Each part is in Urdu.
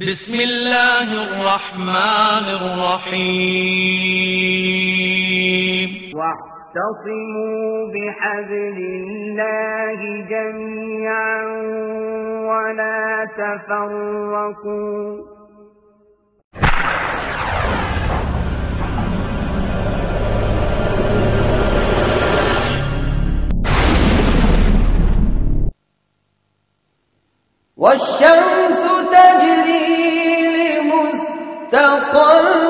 بسم الله الرحمن الرحيم واعتصموا بحبل الله جميعا ولا تفرقوا. والشمس تقلب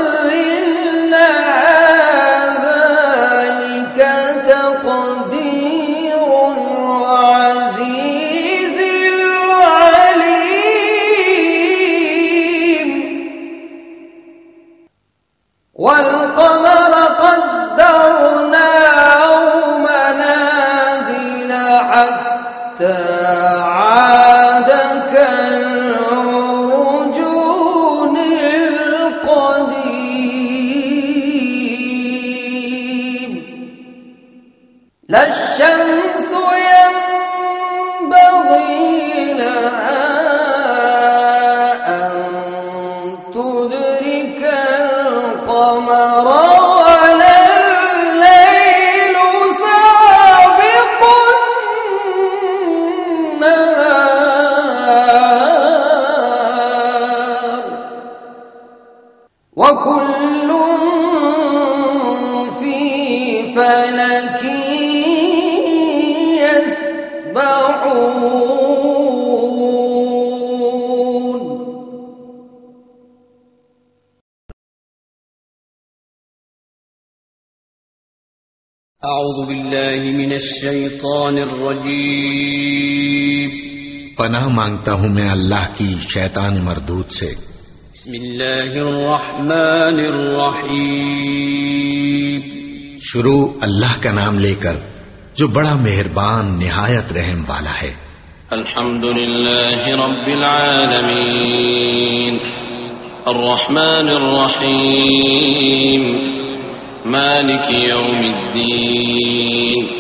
وكل في فلك يسبحون. أعوذ بالله من الشيطان الرجيم. پناہ مانگتا ہوں میں اللہ کی شیطان مردود سے۔ بسم الله الرحمن الرحيم شروع اللہ کا نام لے کر جو بڑا مہربان نہایت رحم والا ہے۔ الحمد لله رب العالمين الرحمن الرحيم مالك يوم الدين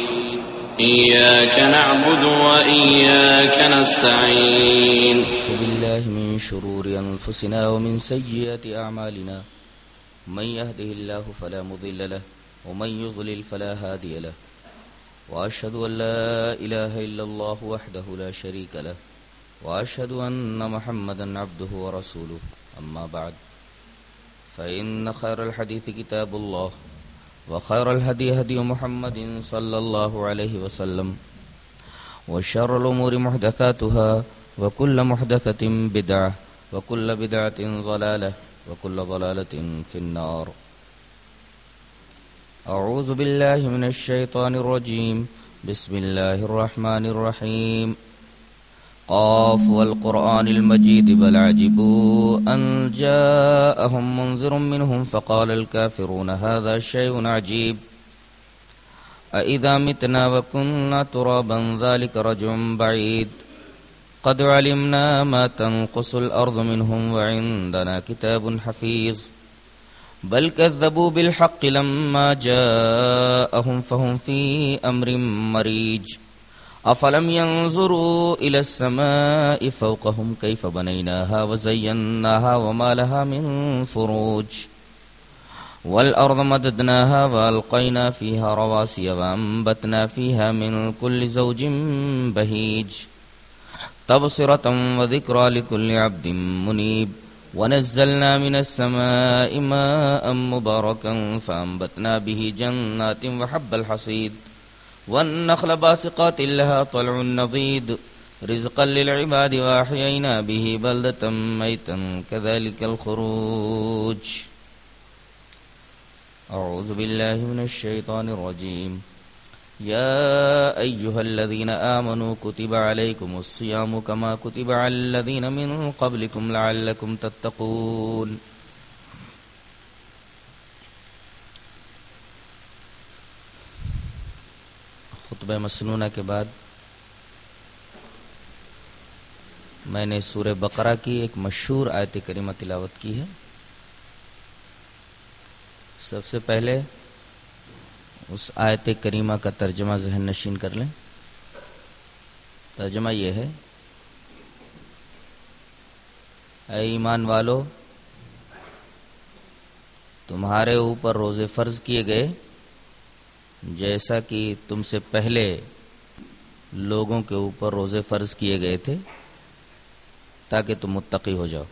إياك نعبد وإياك نستعين. بالله من شرور أنفسنا ومن سيئات أعمالنا. من يهده الله فلا مضل له ومن يضلل فلا هادي له. وأشهد أن لا إله إلا الله وحده لا شريك له. وأشهد أن محمدا عبده ورسوله. أما بعد فإن خير الحديث كتاب الله. وخير الهدي هدي محمد صلى الله عليه وسلم وشر الأمور محدثاتها وكل محدثة بدعة وكل بدعة ضلالة وكل ضلالة في النار. أعوذ بالله من الشيطان الرجيم. بسم الله الرحمن الرحيم. قاف والقرآن المجيد بل عجبوا أن جاءهم منذر منهم فقال الكافرون هذا شيء عجيب. أإذا متنا وكنا ترابا ذلك رجع بعيد. قد علمنا ما تنقص الأرض منهم وعندنا كتاب حفيظ. بل كذبوا بالحق لما جاءهم فهم في أمر مريج. أفلم ينظروا إلى السماء فوقهم كيف بنيناها وزيناها وما لها من فروج والأرض مددناها وألقينا فيها رواسي وأنبتنا فيها من كل زوج بهيج تبصرة وذكرى لكل عبد منيب ونزلنا من السماء ماء مباركا فأنبتنا به جنات وحب الحصيد والنخل باسقات لها طلع نضيد رزقا للعباد وأحيينا به بلدة ميتا كذلك الخروج. أعوذ بالله من الشيطان الرجيم. يا أيها الذين آمنوا كتب عليكم الصيام كما كتب على الذين من قبلكم لعلكم تتقون. خطبہ مسنونہ کے بعد میں نے سورہ بقرہ کی ایک مشہور آیت کریمہ تلاوت کی ہے۔ سب سے پہلے اس آیت کریمہ کا ترجمہ ذہن نشین کر لیں۔ ترجمہ یہ ہے، اے ایمان والو، تمہارے اوپر روزے فرض کیے گئے۔ جیسا کہ تم سے پہلے لوگوں کے اوپر روزے فرض کیے گئے تھے، تاکہ تم متقی ہو جاؤ۔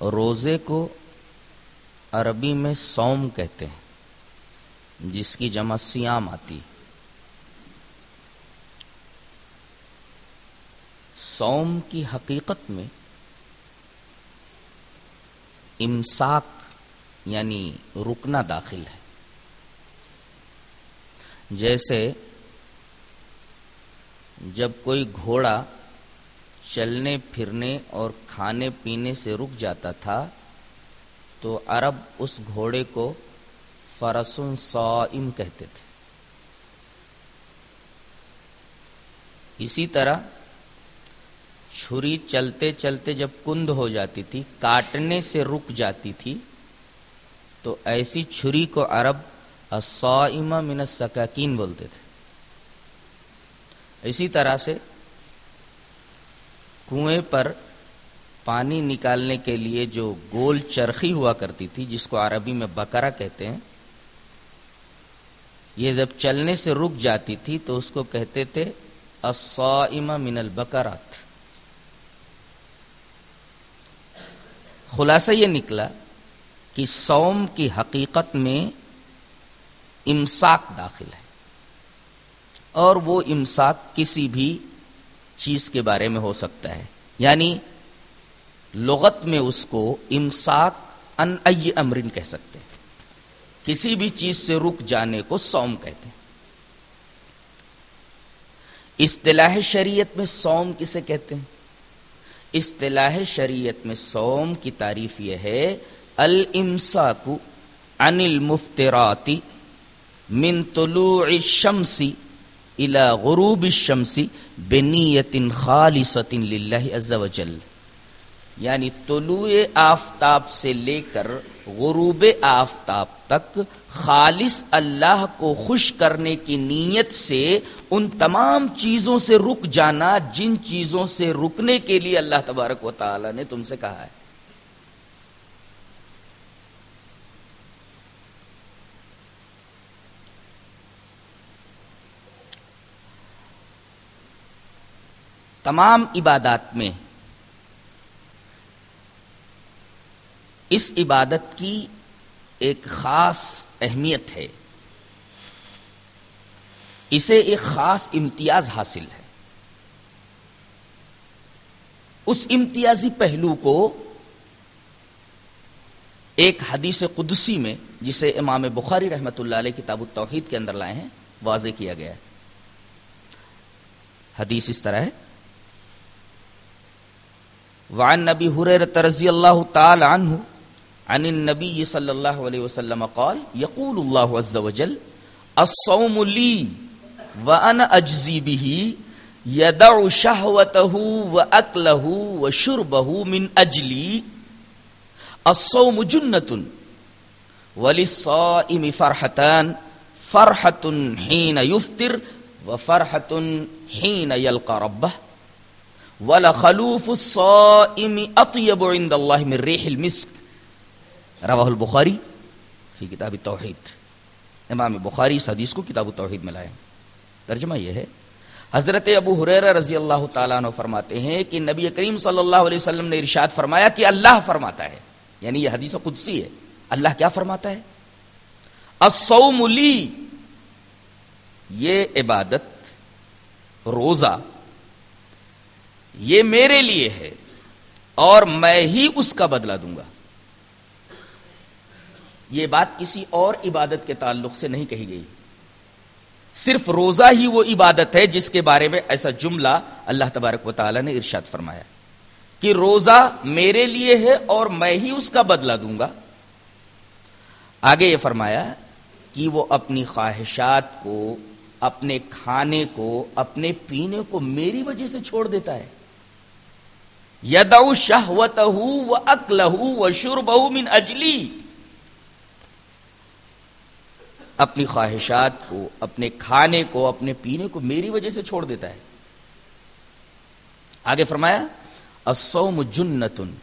روزے کو عربی میں سوم کہتے ہیں، جس کی جمع سیام آتی۔ سوم کی حقیقت میں امساک یعنی رکنا داخل ہے۔ جیسے جب کوئی گھوڑا چلنے، پھرنے اور کھانے، پینے سے رک جاتا تھا، تو عرب اس گھوڑے کو فرسن سوئم کہتے تھے۔ اسی طرح چھری چلتے چلتے جب کند ہو جاتی تھی، کاٹنے سے رک جاتی تھی، تو ایسی چھری کو عرب سوئمہ من السکاکین بولتے تھے۔ اسی طرح سے کنویں پر پانی نکالنے کے لیے جو گول چرخی ہوا کرتی تھی، جس کو عربی میں بکرا کہتے ہیں، یہ جب چلنے سے رک جاتی تھی تو اس کو کہتے تھے الصائمہ من البکرات۔ خلاصہ یہ نکلا کہ سوم کی حقیقت میں امساک داخل ہے اور وہ امساک کسی بھی چیز کے بارے میں ہو سکتا ہے۔ یعنی لغت میں اس کو امساک ان ای امرن کہہ سکتے ہیں۔ کسی بھی چیز سے رک جانے کو سوم کہتے ہیں۔ اصطلاح شریعت میں سوم کسے کہتے ہیں؟ اصطلاح شریعت میں سوم کی تعریف یہ ہے المساک عن المفترات من طلوع الشمس الى غروب الشمس بنیت خالصت للہ عز و جل یعنی طلوع آفتاب سے لے کر غروب آفتاب تک خالص اللہ کو خوش کرنے کی نیت سے ان تمام چیزوں سے رک جانا، جن چیزوں سے رکنے کے لیے اللہ تبارک و تعالی نے تم سے کہا ہے۔ تمام عبادات میں اس عبادت کی ایک خاص اہمیت ہے۔ اسے ایک خاص امتیاز حاصل ہے۔ اس امتیازی پہلو کو ایک حدیث قدسی میں، جسے امام بخاری رحمت اللہ علیہ کتاب التوحید کے اندر لائے ہیں، واضح کیا گیا ہے۔ حدیث اس طرح ہے۔ وعن نبی حریرت رضی اللہ تعالی عنہ عن النبی صلی اللہ علیہ وسلم قال یقول اللہ عز وجل، الصوم لی وانا اجزی به یدع شہوته واکله وشربه من اجلی الصوم جنة، وللصائم فرحتان، فرحة حين يفطر وفرحة حين يلقى ربه، وَلَخَلُوفُ الصَّائِمِ أَطْيَبُ عِنْدَ اللَّهِ مِنْ رِيحِ الْمِسْكِ رواہ البخاری فی کتاب توحید امام بخاری اس حدیث کو کتاب توحید میں لائے۔ ترجمہ یہ ہے، حضرت ابو حریر رضی اللہ تعالیٰ عنہ فرماتے ہیں کہ نبی کریم صلی اللہ علیہ وسلم نے ارشاد فرمایا کہ اللہ فرماتا ہے۔ یعنی یہ حدیث قدسی ہے۔ اللہ کیا فرماتا ہے؟ الصوم لی، یہ عبادت، روزہ، یہ میرے لیے ہے اور میں ہی اس کا بدلہ دوں گا۔ یہ بات کسی اور عبادت کے تعلق سے نہیں کہی گئی۔ صرف روزہ ہی وہ عبادت ہے جس کے بارے میں ایسا جملہ اللہ تبارک و تعالی نے ارشاد فرمایا کہ روزہ میرے لیے ہے اور میں ہی اس کا بدلہ دوں گا۔ آگے یہ فرمایا کہ وہ اپنی خواہشات کو، اپنے کھانے کو، اپنے پینے کو میری وجہ سے چھوڑ دیتا ہے۔ یدو شہوت و اکلہ و شرب من اجلی۔ اپنی خواہشات کو، اپنے کھانے کو، اپنے پینے کو میری وجہ سے چھوڑ دیتا ہے۔ آگے فرمایا، الصوم جنتن۔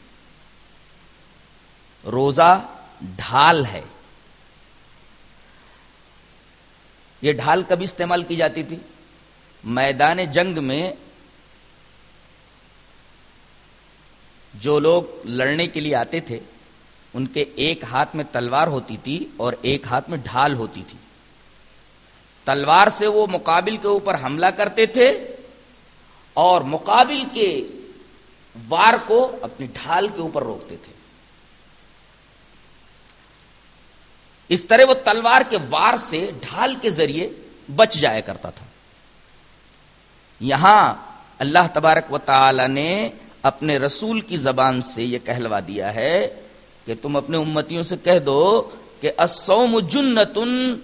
روزہ ڈھال ہے۔ یہ ڈھال کبھی استعمال کی جاتی تھی؟ میدان جنگ میں جو لوگ لڑنے کے لیے آتے تھے ان کے ایک ہاتھ میں تلوار ہوتی تھی اور ایک ہاتھ میں ڈھال ہوتی تھی۔ تلوار سے وہ مقابل کے اوپر حملہ کرتے تھے اور مقابل کے وار کو اپنی ڈھال کے اوپر روکتے تھے۔ اس طرح وہ تلوار کے وار سے ڈھال کے ذریعے بچ جایا کرتا تھا۔ یہاں اللہ تبارک و تعالی نے اپنے رسول کی زبان سے یہ کہلوا دیا ہے کہ تم اپنے امتیوں سے کہہ دو کہ اسوم جنتن،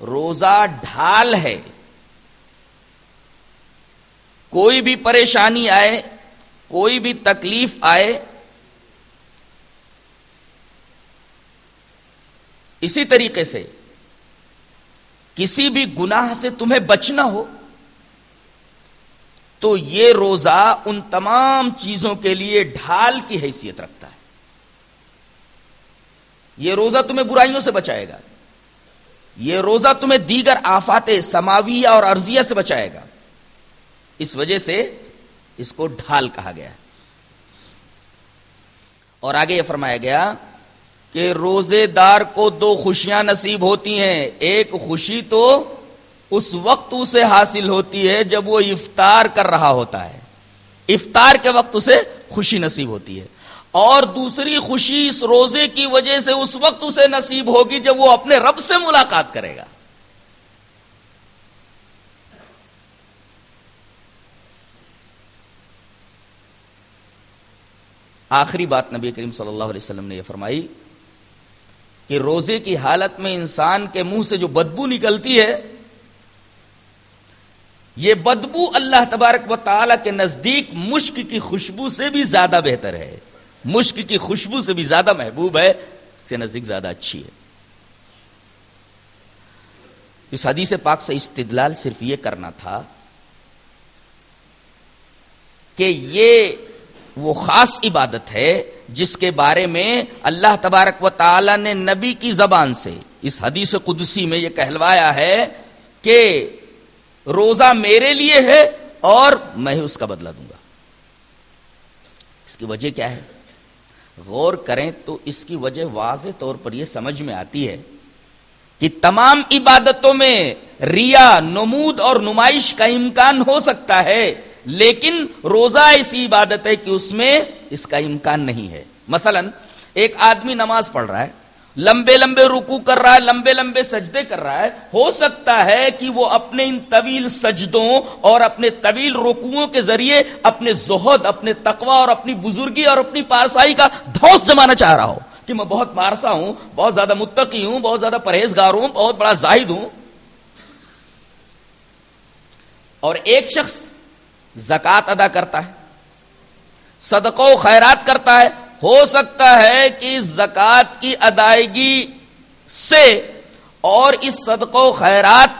روزہ ڈھال ہے۔ کوئی بھی پریشانی آئے، کوئی بھی تکلیف آئے، اسی طریقے سے کسی بھی گناہ سے تمہیں بچنا ہو، تو یہ روزہ ان تمام چیزوں کے لیے ڈھال کی حیثیت رکھتا ہے۔ یہ روزہ تمہیں برائیوں سے بچائے گا۔ یہ روزہ تمہیں دیگر آفات سماویہ اور ارضیہ سے بچائے گا۔ اس وجہ سے اس کو ڈھال کہا گیا۔ اور آگے یہ فرمایا گیا کہ روزے دار کو دو خوشیاں نصیب ہوتی ہیں۔ ایک خوشی تو اس وقت اسے حاصل ہوتی ہے جب وہ افطار کر رہا ہوتا ہے۔ افطار کے وقت اسے خوشی نصیب ہوتی ہے۔ اور دوسری خوشی اس روزے کی وجہ سے اس وقت اسے نصیب ہوگی جب وہ اپنے رب سے ملاقات کرے گا۔ آخری بات نبی کریم صلی اللہ علیہ وسلم نے یہ فرمائی کہ روزے کی حالت میں انسان کے منہ سے جو بدبو نکلتی ہے، یہ بدبو اللہ تبارک و تعالی کے نزدیک مشک کی خوشبو سے بھی زیادہ بہتر ہے۔ مشک کی خوشبو سے بھی زیادہ محبوب ہے، اس کے نزدیک زیادہ اچھی ہے۔ اس حدیث پاک سے استدلال صرف یہ کرنا تھا کہ یہ وہ خاص عبادت ہے جس کے بارے میں اللہ تبارک و تعالی نے نبی کی زبان سے اس حدیث قدسی میں یہ کہلوایا ہے کہ روزہ میرے لیے ہے اور میں اس کا بدلہ دوں گا۔ اس کی وجہ کیا ہے؟ غور کریں تو اس کی وجہ واضح طور پر یہ سمجھ میں آتی ہے کہ تمام عبادتوں میں ریا، نمود اور نمائش کا امکان ہو سکتا ہے، لیکن روزہ ایسی عبادت ہے کہ اس میں اس کا امکان نہیں ہے۔ مثلا ایک آدمی نماز پڑھ رہا ہے لمبے لمبے رکو کر رہا ہے، لمبے لمبے سجدے کر رہا ہے۔ ہو سکتا ہے کہ وہ اپنے ان طویل سجدوں اور اپنے طویل رکوؤں کے ذریعے اپنے زہد، اپنے تقوی اور اپنی بزرگی اور اپنی پارسائی کا دھوس جمانا چاہ رہا ہو۔ کہ میں بہت پارسا ہوں، بہت زیادہ متقی ہوں، بہت زیادہ پرہیزگار ہوں، بہت بڑا زاہد ہوں۔ اور ایک شخص زکات ادا کرتا ہے، صدقہ و خیرات کرتا ہے ہو سکتا ہے کہ زکات کی ادائیگی سے اور اس صدقہ و خیرات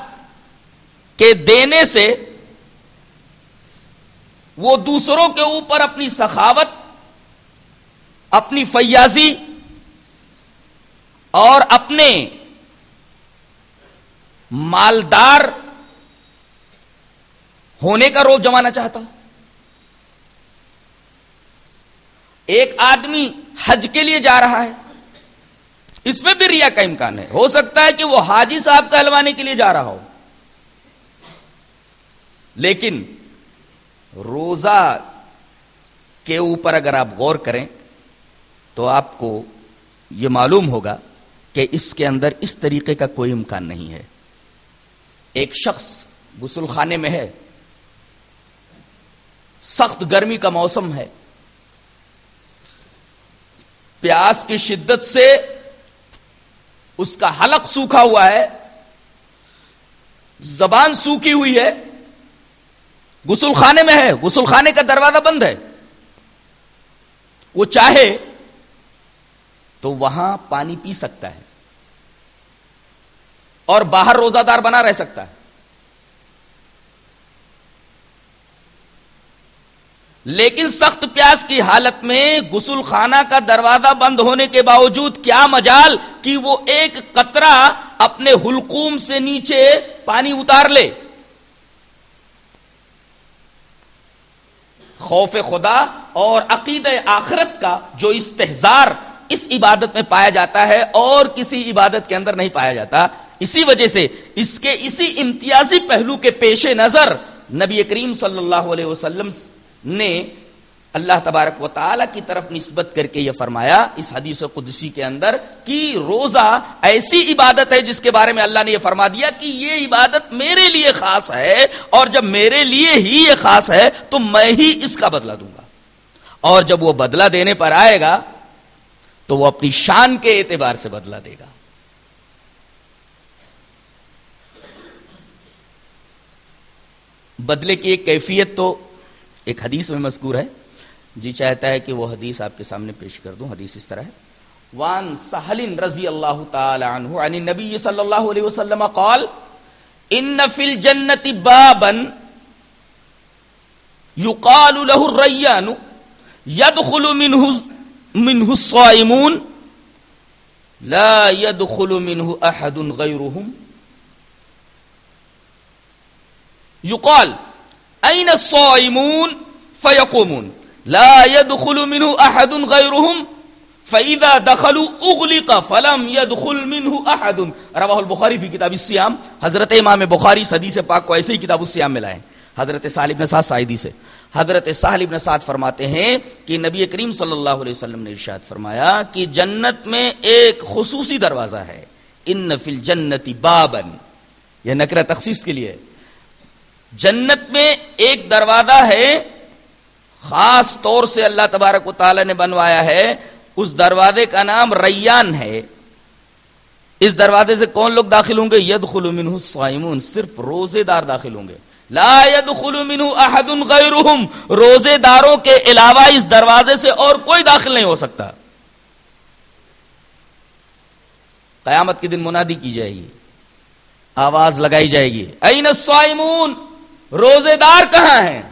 کے دینے سے وہ دوسروں کے اوپر اپنی سخاوت، اپنی فیاضی اور اپنے مالدار ہونے کا روپ جمانا چاہتا ہوں۔ ایک آدمی حج کے لیے جا رہا ہے۔ اس میں بھی ریا کا امکان ہے۔ ہو سکتا ہے کہ وہ حاجی صاحب کہلوانے کے لیے جا رہا ہو۔ لیکن روزہ کے اوپر اگر آپ غور کریں تو آپ کو یہ معلوم ہوگا کہ اس کے اندر اس طریقے کا کوئی امکان نہیں ہے۔ ایک شخص غسل خانے میں ہے، سخت گرمی کا موسم ہے پیاس کی شدت سے اس کا حلق سوکھا ہوا ہے، زبان سوکھی ہوئی ہے غسل خانے میں ہے غسل خانے کا دروازہ بند ہے۔ وہ چاہے تو وہاں پانی پی سکتا ہے اور باہر روزہ دار بنا رہ سکتا ہے۔ لیکن سخت پیاس کی حالت میں غسل خانہ کا دروازہ بند ہونے کے باوجود کیا مجال کہ وہ ایک قطرہ اپنے حلقوم سے نیچے پانی اتار لے؟ خوف خدا اور عقید آخرت کا جو استحزار اس عبادت میں پایا جاتا ہے اور کسی عبادت کے اندر نہیں پایا جاتا، اسی وجہ سے اس کے اسی امتیازی پہلو کے پیش نظر نبی کریم صلی اللہ علیہ وسلم نے اللہ تبارک و تعالی کی طرف نسبت کر کے یہ فرمایا اس حدیث قدسی کے اندر کہ روزہ ایسی عبادت ہے جس کے بارے میں اللہ نے یہ فرما دیا کہ یہ عبادت میرے لیے خاص ہے اور جب میرے لیے ہی یہ خاص ہے تو میں ہی اس کا بدلہ دوں گا۔ اور جب وہ بدلہ دینے پر آئے گا تو وہ اپنی شان کے اعتبار سے بدلہ دے گا۔ بدلے کی ایک کیفیت تو ایک حدیث میں مذکور ہے۔ جی چاہتا ہے کہ وہ حدیث آپ کے سامنے پیش کر دوں، حدیث اس طرح ہے۔ وان سہل رضی اللہ تعالی عنہ عن نبی صلی اللہ علیہ وسلم قال ان فی الجنت بابا یقال له الریان يدخل منه منه الصائمون لا يدخل منه احد غيرهم يقال اين الصائمون؟ فيقومون. لا يدخل منه احد غيرهم. فاذا دخلوا اغلق فلم يدخل منه احد رواه البخاری فی کتاب الصيام. حضرت امام بخاری حدیث پاک کو ایسے ہی کتاب الصيام میں لائے حضرت سالب بن سعد سعیدی سے. حضرت سالب بن سعد فرماتے ہیں کہ نبی کریم صلی اللہ علیہ وسلم نے ارشاد فرمایا کہ جنت میں ایک خصوصی دروازہ ہے. ان فی الجنت بابن یہ نکرہ تخصیص کے لیے ہے. جنت میں ایک دروازہ ہے، خاص طور سے اللہ تبارک و تعالی نے بنوایا ہے، اس دروازے کا نام ریان ہے۔ اس دروازے سے کون لوگ داخل ہوں گے؟ ید خلومن صرف روزے دار داخل ہوں گے۔ لا ید خلومن احد غیرهم روزے داروں کے علاوہ اس دروازے سے اور کوئی داخل نہیں ہو سکتا۔ قیامت کے دن منادی کی جائے گی، آواز لگائی جائے گی۔ این الصائمون؟ روزے دار کہاں ہیں؟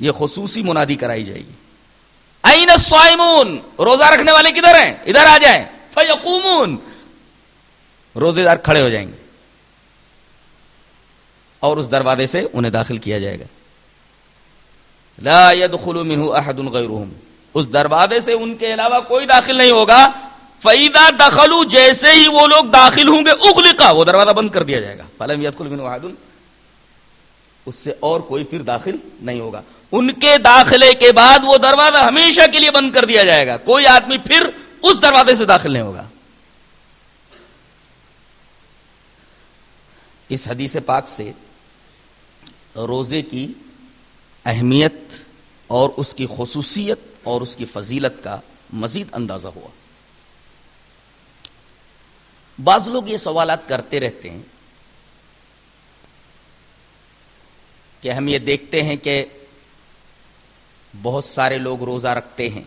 یہ خصوصی منادی کرائی جائے گی۔ این الصائمون؟ روزہ رکھنے والے کدھر ہیں؟ ادھر آ جائیں۔ فیقومون روزے دار کھڑے ہو جائیں گے۔ اور اس دروازے سے انہیں داخل کیا جائے گا۔ لا يدخل منه احد غيرهم۔ اس دروازے سے ان کے علاوہ کوئی داخل نہیں ہوگا۔ فیدا دخلو جیسے ہی وہ لوگ داخل ہوں گے اغلقا وہ دروازہ بند کر دیا جائے گا۔ فلم يدخل منه احد اس سے اور کوئی پھر داخل نہیں ہوگا۔ ان کے داخلے کے بعد وہ دروازہ ہمیشہ کے لیے بند کر دیا جائے گا۔ کوئی آدمی پھر اس دروازے سے داخل نہیں ہوگا۔ اس حدیث پاک سے روزے کی اہمیت اور اس کی خصوصیت اور اس کی فضیلت کا مزید اندازہ ہوا۔ بعض لوگ یہ سوالات کرتے رہتے ہیں کہ ہم یہ دیکھتے ہیں کہ بہت سارے لوگ روزہ رکھتے ہیں۔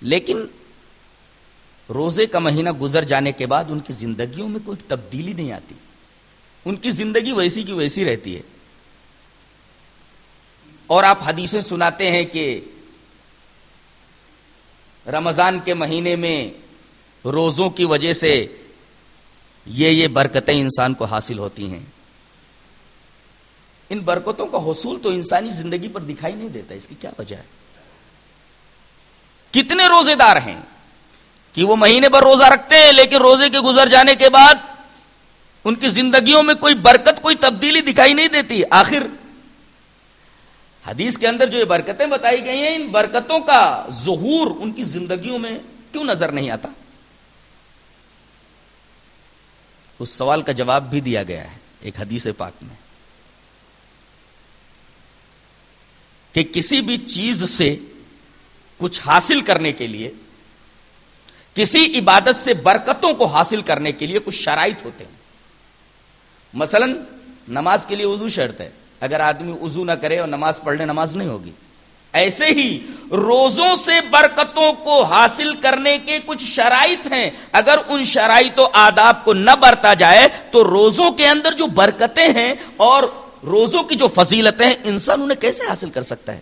لیکن روزے کا مہینہ گزر جانے کے بعد ان کی زندگیوں میں کوئی تبدیلی نہیں آتی۔ ان کی زندگی ویسی کی ویسی رہتی ہے۔ اور آپ حدیثیں سناتے ہیں کہ رمضان کے مہینے میں روزوں کی وجہ سے یہ یہ برکتیں انسان کو حاصل ہوتی ہیں۔ ان برکتوں کا حصول تو انسانی زندگی پر دکھائی نہیں دیتا، اس کی کیا وجہ ہے؟ کتنے روزے دار ہیں کہ وہ مہینے پر روزہ رکھتے ہیں، لیکن روزے کے گزر جانے کے بعد ان کی زندگیوں میں کوئی برکت، کوئی تبدیلی دکھائی نہیں دیتی۔ آخر حدیث کے اندر جو یہ برکتیں بتائی گئی ہیں، ان برکتوں کا ظہور ان کی زندگیوں میں کیوں نظر نہیں آتا؟ اس سوال کا جواب بھی دیا گیا ہے ایک حدیث پاک میں۔ کہ کسی بھی چیز سے کچھ حاصل کرنے کے لیے، کسی عبادت سے برکتوں کو حاصل کرنے کے لیے کچھ شرائط ہوتے ہیں۔ مثلا نماز کے لیے وضو شرط ہے۔ اگر آدمی وضو نہ کرے اور نماز پڑھ لے نماز نہیں ہوگی۔ ایسے ہی روزوں سے برکتوں کو حاصل کرنے کے کچھ شرائط ہیں۔ اگر ان شرائط و آداب کو نہ برتا جائے تو روزوں کے اندر جو برکتیں ہیں اور روزوں کی جو فضیلتیں ہیں، انسان انہیں کیسے حاصل کر سکتا ہے؟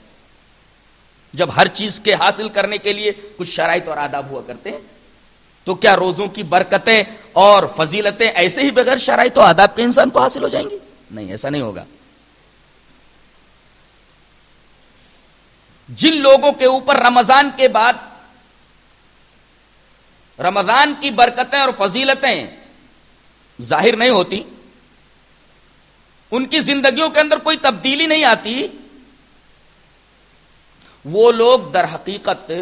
جب ہر چیز کے حاصل کرنے کے لیے کچھ شرائط اور آداب ہوا کرتے ہیں، تو کیا روزوں کی برکتیں اور فضیلتیں ایسے ہی بغیر شرائط و آداب کے انسان کو حاصل ہو جائیں گی؟ نہیں، ایسا نہیں ہوگا۔ جن لوگوں کے اوپر رمضان کے بعد رمضان کی برکتیں اور فضیلتیں ظاہر نہیں ہوتی ان کی زندگیوں کے اندر کوئی تبدیلی نہیں آتی۔ وہ لوگ در حقیقت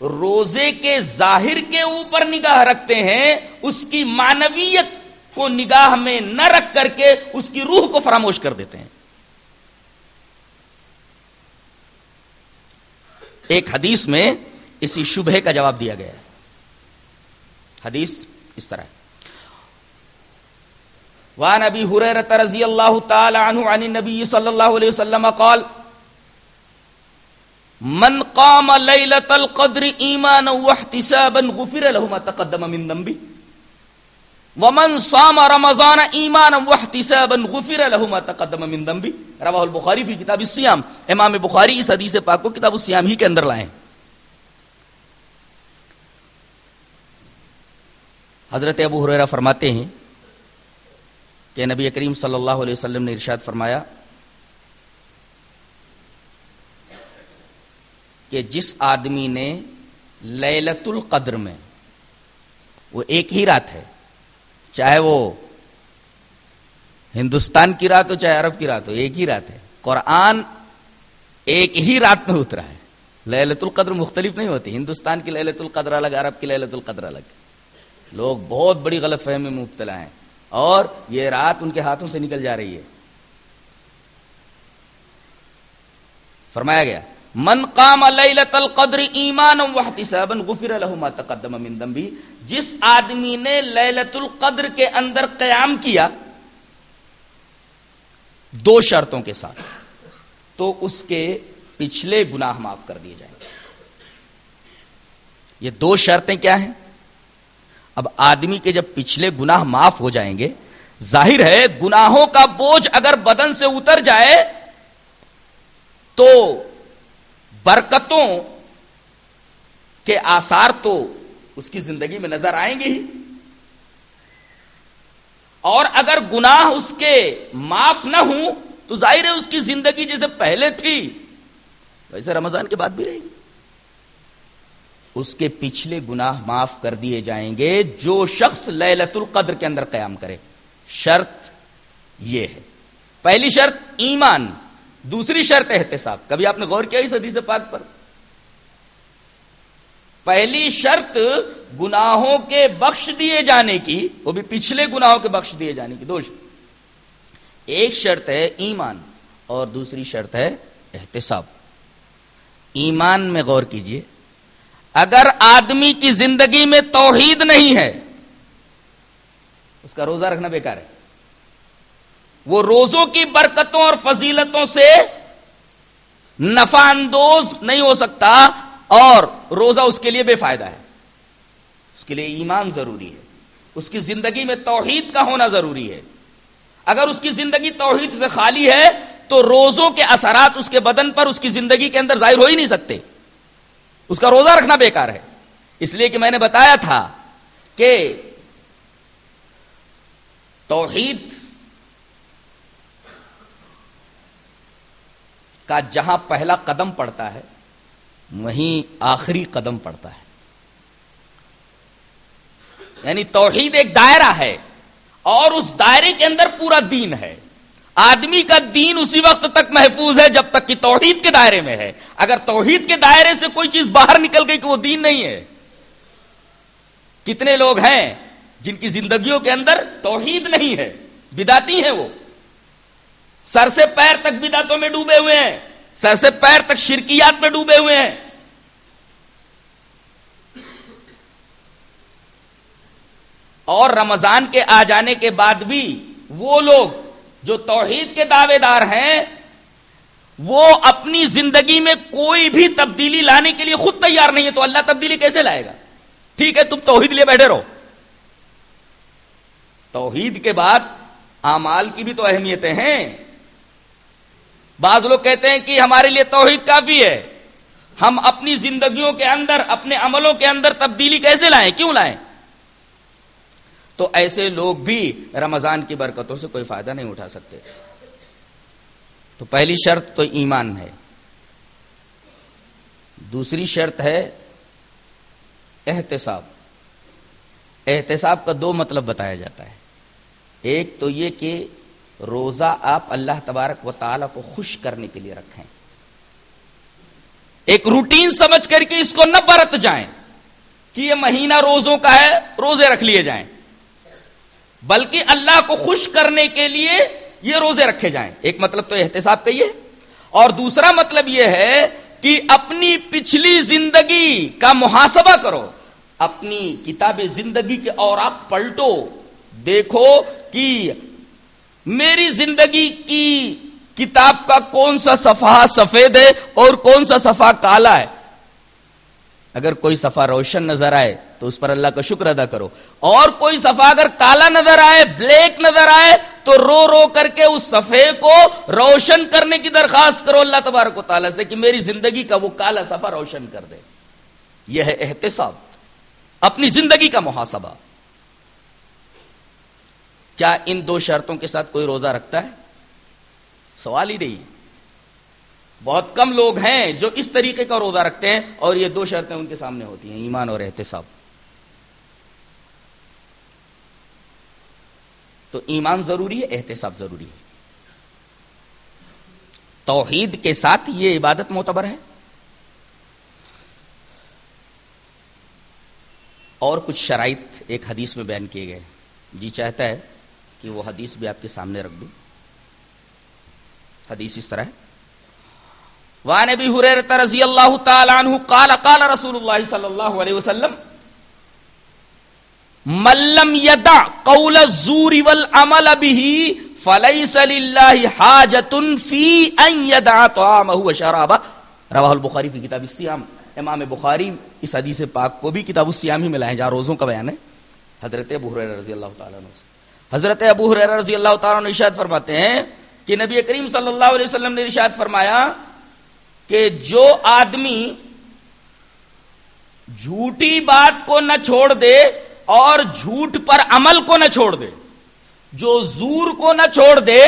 روزے کے ظاہر کے اوپر نگاہ رکھتے ہیں، اس کی مانویت کو نگاہ میں نہ رکھ کر کے اس کی روح کو فراموش کر دیتے ہیں۔ ایک حدیث میں اسی شبہ کا جواب دیا گیا ہے۔ حدیث اس طرح وان ابی حریرہ رضی اللہ تعالی عنہ عن النبی صلی اللہ علیہ وسلم قال، من قام لیلۃ القدر ایمانا واحتسابا غفر له ما تقدم من ذنبه، ومن صام رمضان ایمانا واحتسابا غفر له ما تقدم من ذنبه. رواه البخاری فی کتاب الصیام۔ امام بخاری اس حدیث پاک کو کتاب الصیام ہی کے اندر لائے ہیں۔ حضرت ابو ہریرہ فرماتے ہیں کہ نبی کریم صلی اللہ علیہ وسلم نے ارشاد فرمایا کہ جس آدمی نے لیلت القدر میں، وہ ایک ہی رات ہے، چاہے وہ ہندوستان کی رات ہو، چاہے عرب کی رات ہو، ایک ہی رات ہے۔ قرآن ایک ہی رات میں اترا ہے۔ للت القدر مختلف نہیں ہوتی۔ ہندوستان کی للت القدر الگ، عرب کی للت القدر الگ۔ لوگ بہت بڑی غلط فہمی میں مبتلا ہیں۔ اور یہ رات ان کے ہاتھوں سے نکل جا رہی ہے۔ فرمایا گیا، من قام لیلت القدر ایمانا واحتسابا غفر له ما تقدم من ذنبه جس آدمی نے لیلت القدر کے اندر قیام کیا دو شرطوں کے ساتھ، تو اس کے پچھلے گناہ معاف کر دیے جائیں۔ گے یہ دو شرطیں کیا ہیں؟ اب آدمی کے جب پچھلے گناہ معاف ہو جائیں گے، ظاہر ہے گناہوں کا بوجھ اگر بدن سے اتر جائے تو برکتوں کے آثار تو اس کی زندگی میں نظر آئیں گے ہی۔ اور اگر گناہ اس کے معاف نہ ہوں، تو ظاہر ہے اس کی زندگی جیسے پہلے تھی، ویسے رمضان کے بعد بھی رہے گی۔ اس کے پچھلے گناہ معاف کر دیے جائیں گے جو شخص لیلت القدر کے اندر قیام کرے۔ شرط یہ ہے۔ پہلی شرط ایمان، دوسری شرط احتساب۔ کبھی آپ نے غور کیا اس حدیث پاک پر؟ پہلی شرط گناہوں کے بخش دیے جانے کی، وہ بھی پچھلے گناہوں کے بخش دیے جانے کی، دو شرط۔ ایک شرط ہے ایمان اور دوسری شرط ہے احتساب۔ ایمان میں غور کیجیے۔ اگر آدمی کی زندگی میں توحید نہیں ہے، اس کا روزہ رکھنا بیکار ہے۔ وہ روزوں کی برکتوں اور فضیلتوں سے نفع اندوز نہیں ہو سکتا اور روزہ اس کے لیے بے فائدہ ہے۔ اس کے لیے ایمان ضروری ہے۔ اس کی زندگی میں توحید کا ہونا ضروری ہے۔ اگر اس کی زندگی توحید سے خالی ہے، تو روزوں کے اثرات اس کے بدن پر اس کی زندگی کے اندر ظاہر ہو ہی نہیں سکتے۔ اس کا روزہ رکھنا بیکار ہے۔ اس لیے کہ میں نے بتایا تھا کہ توحید کا جہاں پہلا قدم پڑتا ہے، وہیں آخری قدم پڑتا ہے۔ یعنی توحید ایک دائرہ ہے اور اس دائرے کے اندر پورا دین ہے۔ آدمی کا دین اسی وقت تک محفوظ ہے جب تک کہ توحید کے دائرے میں ہے۔ اگر توحید کے دائرے سے کوئی چیز باہر نکل گئی کہ وہ دین نہیں ہے۔ کتنے لوگ ہیں جن کی زندگیوں کے اندر توحید نہیں ہے؟ بداتی ہیں وہ۔ سر سے پیر تک بداتوں میں ڈوبے ہوئے ہیں۔ سر سے پیر تک شرکیات میں ڈوبے ہوئے ہیں۔ اور رمضان کے آ جانے کے بعد بھی وہ لوگ جو توحید کے دعوے دار ہیں، وہ اپنی زندگی میں کوئی بھی تبدیلی لانے کے لیے خود تیار نہیں ہے، تو اللہ تبدیلی کیسے لائے گا؟ ٹھیک ہے، تم توحید لیے بیٹھے رہو۔ توحید کے بعد امال کی بھی تو اہمیتیں ہیں۔ بعض لوگ کہتے ہیں کہ ہمارے لیے توحید کافی ہے۔ ہم اپنی زندگیوں کے اندر، اپنے عملوں کے اندر تبدیلی کیسے لائیں؟ کیوں لائیں؟ تو ایسے لوگ بھی رمضان کی برکتوں سے کوئی فائدہ نہیں اٹھا سکتے۔ تو پہلی شرط تو ایمان ہے۔ دوسری شرط ہے احتساب۔ احتساب کا دو مطلب بتایا جاتا ہے۔ ایک تو یہ کہ روزہ آپ اللہ تبارک و تعالی کو خوش کرنے کے لیے رکھیں۔ ایک روٹین سمجھ کر کے اس کو نہ برت جائیں کہ یہ مہینہ روزوں کا ہے، روزے رکھ لیے جائیں۔ بلکہ اللہ کو خوش کرنے کے لیے یہ روزے رکھے جائیں۔ ایک مطلب تو احتساب کا یہ اور دوسرا مطلب یہ ہے کہ اپنی پچھلی زندگی کا محاسبہ کرو۔ اپنی کتاب زندگی کے اور آپ پلٹو۔ دیکھو کہ میری زندگی کی کتاب کا کون سا صفحہ سفید ہے اور کون سا صفحہ کالا ہے۔ اگر کوئی صفحہ روشن نظر آئے تو اس پر اللہ کا شکر ادا کرو۔ اور کوئی صفحہ اگر کالا نظر آئے، بلیک نظر آئے، تو رو رو کر کے اس صفحے کو روشن کرنے کی درخواست کرو اللہ تبارک و تعالیٰ سے کہ میری زندگی کا وہ کالا صفحہ روشن کر دے۔ یہ ہے احتساب، اپنی زندگی کا محاسبہ۔ کیا ان دو شرطوں کے ساتھ کوئی روزہ رکھتا ہے؟ سوال ہی نہیں۔ بہت کم لوگ ہیں جو اس طریقے کا روزہ رکھتے ہیں اور یہ دو شرطیں ان کے سامنے ہوتی ہیں، ایمان اور احتساب۔ تو ایمان ضروری ہے، احتساب ضروری ہے۔ توحید کے ساتھ یہ عبادت معتبر ہے۔ اور کچھ شرائط ایک حدیث میں بیان کیے گئے۔ جی چاہتا ہے کہ وہ حدیث بھی آپ کے سامنے رکھ دوں۔ حدیث اس طرح ہے۔ وعن ابي هريره رضي الله تعالى عنه قال قال رسول الله صلى الله عليه وسلم من لم يدع قول الزور والعمل به فليس لله حاجه في ان يدع طعامه وشرابه رواه البخاري في كتاب الصيام امام بخاری اس حدیث پاک کو بھی کتاب الصیام ہی میں لائے جہاں روزوں کا بیان ہے۔ حضرت ابو ہریرہ رضی اللہ تعالی عنہ سے۔ حضرت ابو ہریرہ رضی اللہ تعالی عنہ ارشاد فرماتے ہیں کہ نبی کریم صلی اللہ علیہ وسلم نے ارشاد فرمایا کہ جو آدمی جھوٹی بات کو نہ چھوڑ دے اور جھوٹ پر عمل کو نہ چھوڑ دے۔ جو زور کو نہ چھوڑ دے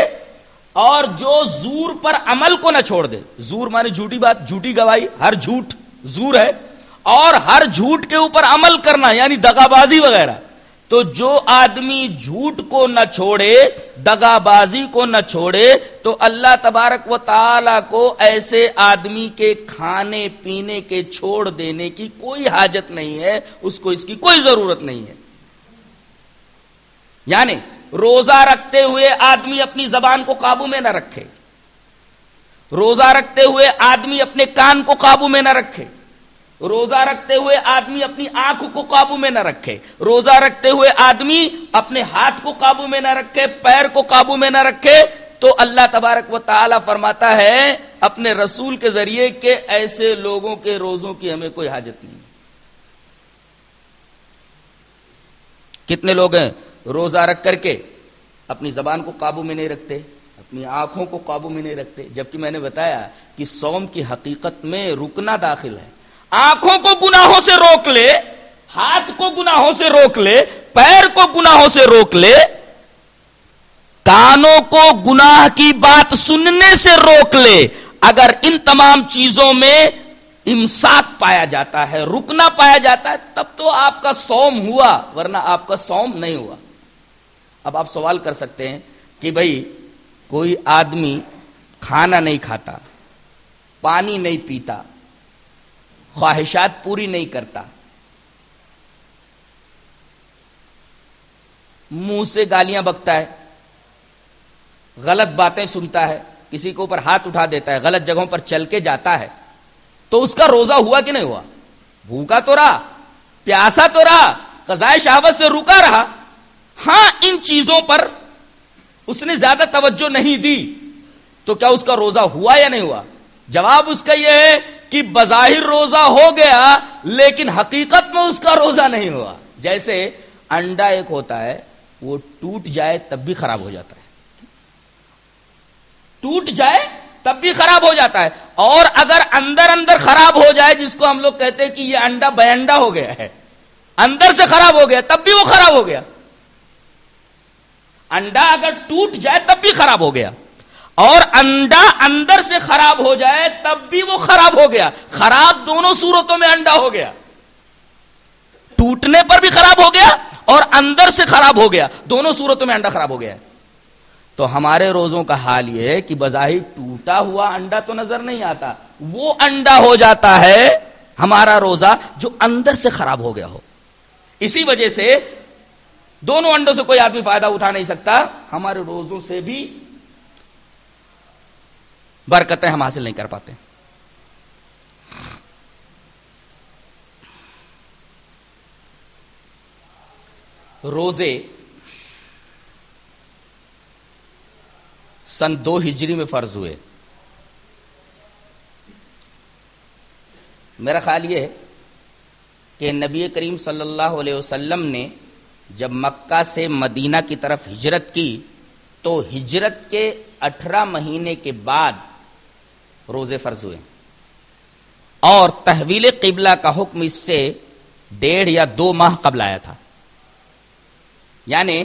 اور جو زور پر عمل کو نہ چھوڑ دے۔ زور مانے جھوٹی بات، جھوٹی گواہی، ہر جھوٹ زور ہے۔ اور ہر جھوٹ کے اوپر عمل کرنا یعنی دگا بازی وغیرہ۔ تو جو آدمی جھوٹ کو نہ چھوڑے دگا بازی کو نہ چھوڑے، تو اللہ تبارک و تعالی کو ایسے آدمی کے کھانے پینے کے چھوڑ دینے کی کوئی حاجت نہیں ہے، اس کو اس کی کوئی ضرورت نہیں ہے۔ یعنی روزہ رکھتے ہوئے آدمی اپنی زبان کو قابو میں نہ رکھے۔ روزہ رکھتے ہوئے آدمی اپنے کان کو قابو میں نہ رکھے۔ روزہ رکھتے ہوئے آدمی اپنی آنکھ کو قابو میں نہ رکھے۔ روزہ رکھتے ہوئے آدمی اپنے ہاتھ کو قابو میں نہ رکھے، پیر کو قابو میں نہ رکھے، تو اللہ تبارک و تعالی فرماتا ہے اپنے رسول کے ذریعے کہ ایسے لوگوں کے روزوں کی ہمیں کوئی حاجت نہیں۔ کتنے لوگ ہیں روزہ رکھ کر کے اپنی زبان کو قابو میں نہیں رکھتے، اپنی آنکھوں کو قابو میں نہیں رکھتے، جبکہ میں نے بتایا کہ سوم کی حقیقت میں رکنا داخل ہے۔ آنکھوں کو گناہوں سے روک لے، ہاتھ کو گناہوں سے روک لے، پیر کو گناہوں سے روک لے، کانوں کو گناہ کی بات سننے سے روک لے۔ اگر ان تمام چیزوں میں امساک پایا جاتا ہے، رکنا پایا جاتا ہے، تب تو آپ کا سوم ہوا، ورنہ آپ کا سوم نہیں ہوا۔ اب آپ سوال کر سکتے ہیں کہ بھائی، کوئی آدمی کھانا نہیں کھاتا، پانی نہیں پیتا خواہشات پوری نہیں کرتا۔ منہ سے گالیاں بکتا ہے، غلط باتیں سنتا ہے، کسی کے اوپر ہاتھ اٹھا دیتا ہے، غلط جگہوں پر چل کے جاتا ہے۔ تو اس کا روزہ ہوا کہ نہیں ہوا؟ بھوکا تو رہا، پیاسا تو رہا، قضائے شہابت سے رکا رہا۔ ہاں ان چیزوں پر اس نے زیادہ توجہ نہیں دی۔ تو کیا اس کا روزہ ہوا یا نہیں ہوا؟ جواب اس کا یہ ہے کہ بظاہر روزہ ہو گیا لیکن حقیقت میں اس کا روزہ نہیں ہوا۔ جیسے انڈا ایک ہوتا ہے، وہ ٹوٹ جائے تب بھی خراب ہو جاتا ہے۔ ٹوٹ جائے تب بھی خراب ہو جاتا ہے۔ اور اگر اندر اندر خراب ہو جائے، جس کو ہم لوگ کہتے ہیں کہ یہ انڈا بے انڈا ہو گیا ہے، اندر سے خراب ہو گیا، تب بھی وہ خراب ہو گیا۔ انڈا اگر ٹوٹ جائے، تب بھی خراب ہو گیا۔ اور انڈا اندر سے خراب ہو جائے تب بھی وہ خراب ہو گیا۔ خراب دونوں صورتوں میں انڈا ہو گیا۔ ٹوٹنے پر بھی خراب ہو گیا اور اندر سے خراب ہو گیا۔ دونوں صورتوں میں انڈا خراب ہو گیا۔ تو ہمارے روزوں کا حال یہ ہے کہ بظاہر ٹوٹا ہوا انڈا تو نظر نہیں آتا۔ وہ انڈا ہو جاتا ہے ہمارا روزہ جو اندر سے خراب ہو گیا ہو۔ اسی وجہ سے دونوں انڈوں سے کوئی آدمی فائدہ اٹھا نہیں سکتا۔ ہمارے روزوں سے بھی برکتیں ہم حاصل نہیں کر پاتے۔ روزے سن دو ہجری میں فرض ہوئے۔ میرا خیال یہ ہے کہ نبی کریم صلی اللہ علیہ وسلم نے جب مکہ سے مدینہ کی طرف ہجرت کی تو ہجرت کے اٹھارہ مہینے کے بعد روزے فرض ہوئے۔ اور تحویل قبلہ کا حکم اس سے ڈیڑھ یا دو ماہ قبل آیا تھا۔ یعنی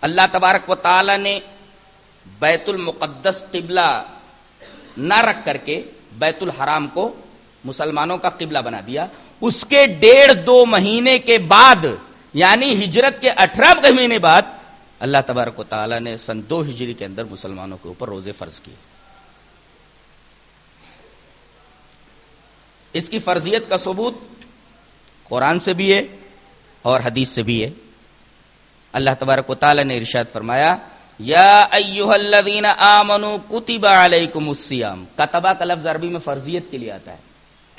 اللہ تبارک و تعالی نے بیت المقدس قبلہ نہ رکھ کر کے بیت الحرام کو مسلمانوں کا قبلہ بنا دیا۔ اس کے ڈیڑھ دو مہینے کے بعد یعنی ہجرت کے اٹھارہ مہینے بعد، اللہ تبارک و تعالیٰ نے سن دو ہجری کے اندر مسلمانوں کے اوپر روزے فرض کیے۔ اس کی فرضیت کا ثبوت قرآن سے بھی ہے اور حدیث سے بھی ہے۔ اللہ تبارک و تعالی نے ارشاد فرمایا، یا ایوہ الذین آمنوا کتب علیکم السیام کتبہ کا لفظ عربی میں فرضیت کے لیے آتا ہے۔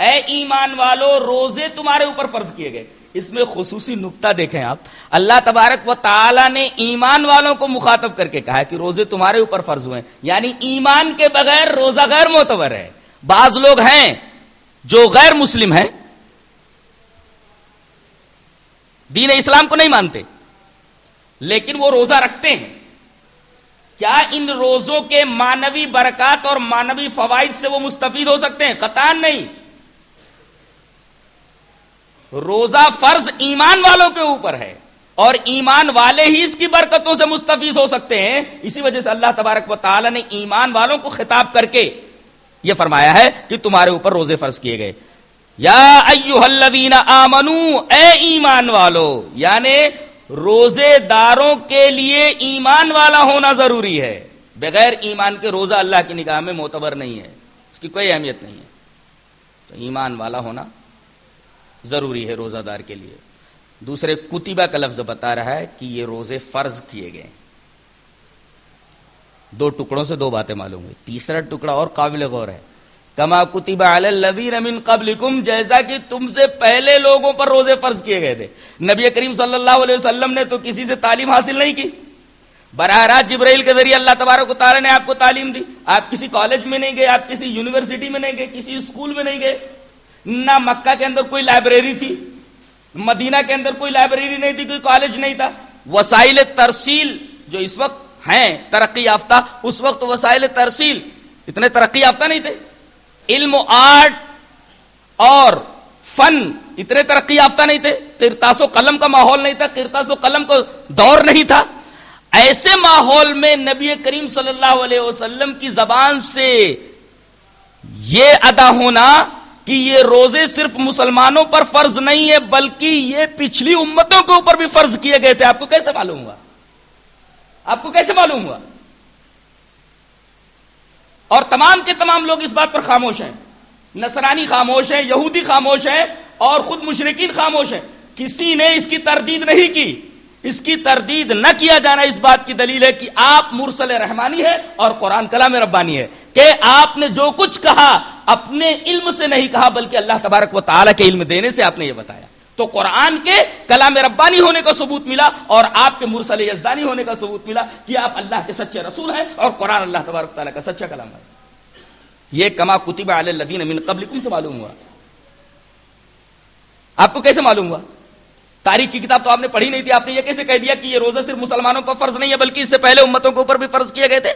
اے ایمان والو، روزے تمہارے اوپر فرض کیے گئے۔ اس میں خصوصی نقطہ دیکھیں آپ۔ اللہ تبارک و تعالی نے ایمان والوں کو مخاطب کر کے کہا کہ روزے تمہارے اوپر فرض ہوئے۔ یعنی ایمان کے بغیر روزہ غیر معتبر ہے۔ بعض لوگ ہیں جو غیر مسلم ہیں، دین اسلام کو نہیں مانتے، لیکن وہ روزہ رکھتے ہیں۔ کیا ان روزوں کے مانوی برکات اور مانوی فوائد سے وہ مستفید ہو سکتے ہیں؟ قطان نہیں۔ روزہ فرض ایمان والوں کے اوپر ہے اور ایمان والے ہی اس کی برکتوں سے مستفید ہو سکتے ہیں۔ اسی وجہ سے اللہ تبارک و تعالی نے ایمان والوں کو خطاب کر کے یہ فرمایا ہے کہ تمہارے اوپر روزے فرض کیے گئے۔ یا ایوہ الذین آمنو، اے ایمان والو یعنی روزے داروں کے لیے ایمان والا ہونا ضروری ہے۔ بغیر ایمان کے روزہ اللہ کی نگاہ میں معتبر نہیں ہے، اس کی کوئی اہمیت نہیں ہے۔ تو ایمان والا ہونا ضروری ہے روزہ دار کے لیے۔ دوسرے کتبہ کا لفظ بتا رہا ہے کہ یہ روزے فرض کیے گئے۔ دو ٹکڑوں سے دو باتیں معلوم ہوئی۔ تیسرا ٹکڑا اور قابل غور ہے۔ کما کتب من قبل جیسا کہ تم سے پہلے لوگوں پر روزے فرض کیے گئے تھے۔ نبی کریم صلی اللہ علیہ وسلم نے تو کسی سے تعلیم حاصل نہیں کی۔ براہ راست جبرائیل کے ذریعے اللہ تبارک تعالیٰ نے آپ کو تعلیم دی۔ آپ کسی کالج میں نہیں گئے، آپ کسی یونیورسٹی میں نہیں گئے، کسی اسکول میں نہیں گئے۔ نہ مکہ کے اندر کوئی لائبریری تھی، مدینہ کے اندر کوئی لائبریری نہیں تھی، کوئی کالج نہیں تھا۔ وسائل ترسیل جو اس وقت ہیں، ترقی یافتہ، اس وقت وسائل ترسیل، اتنے ترقی یافتہ نہیں تھے. علم و آرٹ اور فن اتنے ترقی یافتہ نہیں تھے. کرتاس و قلم کا ماحول نہیں تھا کرتاس و قلم کو دور نہیں تھا. ایسے ماحول میں نبی کریم صلی اللہ علیہ وسلم کی زبان سے یہ ادا ہونا کہ یہ روزے صرف مسلمانوں پر فرض نہیں ہے، بلکہ یہ پچھلی امتوں کے اوپر بھی فرض کیے گئے تھے. آپ کو کیسے معلوم ہوا؟ آپ کو کیسے معلوم ہوا؟ اور تمام کے تمام لوگ اس بات پر خاموش ہیں۔ نصرانی خاموش ہیں، یہودی خاموش ہیں اور خود مشرقین خاموش ہیں۔ کسی نے اس کی تردید نہیں کی۔ اس کی تردید نہ کیا جانا اس بات کی دلیل ہے کہ آپ مرسل رحمانی ہے اور قرآن کلام ربانی ہے۔ کہ آپ نے جو کچھ کہا اپنے علم سے نہیں کہا، بلکہ اللہ تبارک و تعالیٰ کے علم دینے سے آپ نے یہ بتایا۔ تو قرآن کے کلام ربانی ہونے کا ثبوت ملا اور آپ کے مرسل یزدانی ہونے کا ثبوت ملا کہ آپ اللہ کے سچے رسول ہیں اور قرآن اللہ تبارک تعالیٰ کا سچا کلام ہے۔ یہ کما کتب علی الذین من قبلکم سے معلوم ہوا۔ آپ کو کیسے معلوم ہوا؟ تاریخ کی کتاب تو آپ نے پڑھی نہیں تھی، آپ نے یہ کیسے کہہ دیا کہ یہ روزہ صرف مسلمانوں پر فرض نہیں ہے، بلکہ اس سے پہلے امتوں کے اوپر بھی فرض کیے گئے تھے؟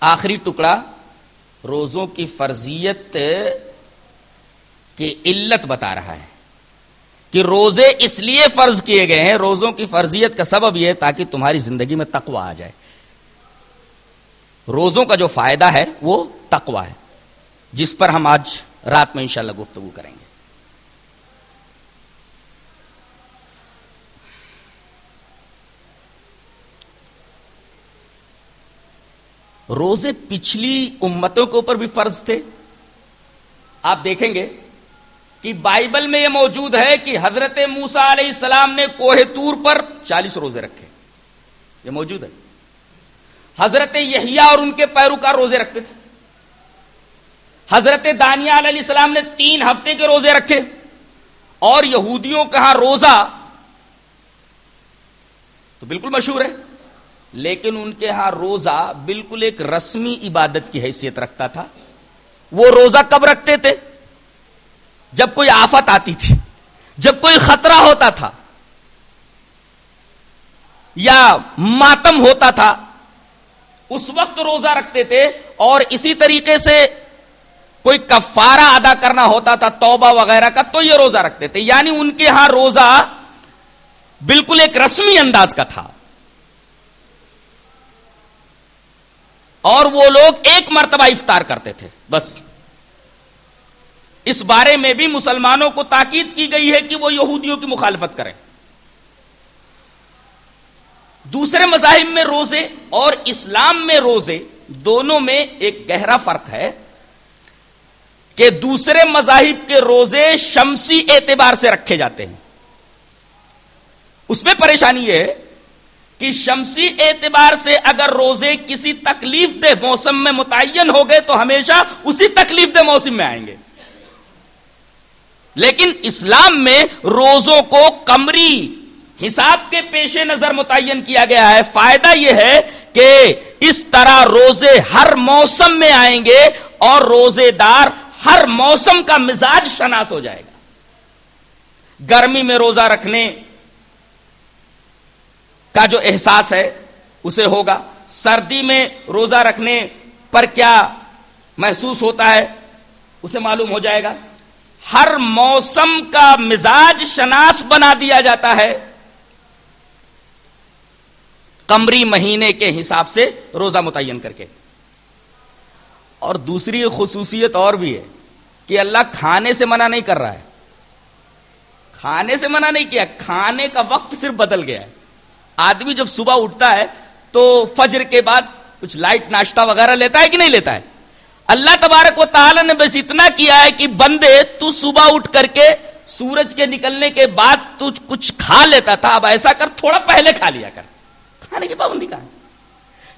آخری ٹکڑا روزوں کی فرضیت کی علت بتا رہا ہے کہ روزے اس لیے فرض کیے گئے ہیں، روزوں کی فرضیت کا سبب یہ تاکہ تمہاری زندگی میں تقوا آ جائے۔ روزوں کا جو فائدہ ہے وہ تقوا ہے، جس پر ہم آج رات میں انشاءاللہ گفتگو کریں گے۔ روزے پچھلی امتوں کے اوپر بھی فرض تھے۔ آپ دیکھیں گے کہ بائبل میں یہ موجود ہے کہ حضرت موسا علیہ السلام نے کوہ تور پر چالیس روزے رکھے۔ یہ موجود ہے۔ حضرت یحییٰ اور ان کے پیروکار روزے رکھتے تھے۔ حضرت دانیال علیہ السلام نے تین ہفتے کے روزے رکھے۔ اور یہودیوں کا ہاں روزہ تو بالکل مشہور ہے۔ لیکن ان کے ہاں روزہ بالکل ایک رسمی عبادت کی حیثیت رکھتا تھا۔ وہ روزہ کب رکھتے تھے؟ جب کوئی آفت آتی تھی، جب کوئی خطرہ ہوتا تھا، یا ماتم ہوتا تھا، اس وقت روزہ رکھتے تھے اور اسی طریقے سے کوئی کفارہ ادا کرنا ہوتا تھا، توبہ وغیرہ کا، تو یہ روزہ رکھتے تھے۔ یعنی ان کے ہاں روزہ بالکل ایک رسمی انداز کا تھا۔ اور وہ لوگ ایک مرتبہ افطار کرتے تھے، بس۔ اس بارے میں بھی مسلمانوں کو تاکید کی گئی ہے کہ وہ یہودیوں کی مخالفت کریں۔ دوسرے مذاہب میں روزے اور اسلام میں روزے دونوں میں ایک گہرا فرق ہے کہ دوسرے مذاہب کے روزے شمسی اعتبار سے رکھے جاتے ہیں۔ اس میں پریشانی یہ ہے کہ شمسی اعتبار سے اگر روزے کسی تکلیف دہ موسم میں متعین ہو گئے تو ہمیشہ اسی تکلیف دہ موسم میں آئیں گے۔ لیکن اسلام میں روزوں کو کمری حساب کے پیش نظر متعین کیا گیا ہے۔ فائدہ یہ ہے کہ اس طرح روزے ہر موسم میں آئیں گے اور روزے دار ہر موسم کا مزاج شناس ہو جائے گا۔ گرمی میں روزہ رکھنے کا جو احساس ہے، اسے ہوگا۔ سردی میں روزہ رکھنے پر کیا محسوس ہوتا ہے، اسے معلوم ہو جائے گا۔ ہر موسم کا مزاج شناس بنا دیا جاتا ہے۔ کمری مہینے کے حساب سے روزہ متعین کر کے۔ اور دوسری خصوصیت اور بھی ہے کہ اللہ کھانے سے منع نہیں کر رہا ہے۔ کھانے سے منع نہیں کیا، کھانے کا وقت صرف بدل گیا ہے۔ آدمی جب صبح اٹھتا ہے تو فجر کے بعد کچھ لائٹ ناشتہ وغیرہ لیتا ہے کہ نہیں لیتا ہے؟ اللہ تبارک و تعالی نے بس اتنا کیا ہے کہ بندے تو صبح اٹھ کر کے سورج کے نکلنے کے بعد تو کچھ کھا لیتا تھا، اب ایسا کر، تھوڑا پہلے کھا لیا کر۔ کھانے کی پابندی کہاں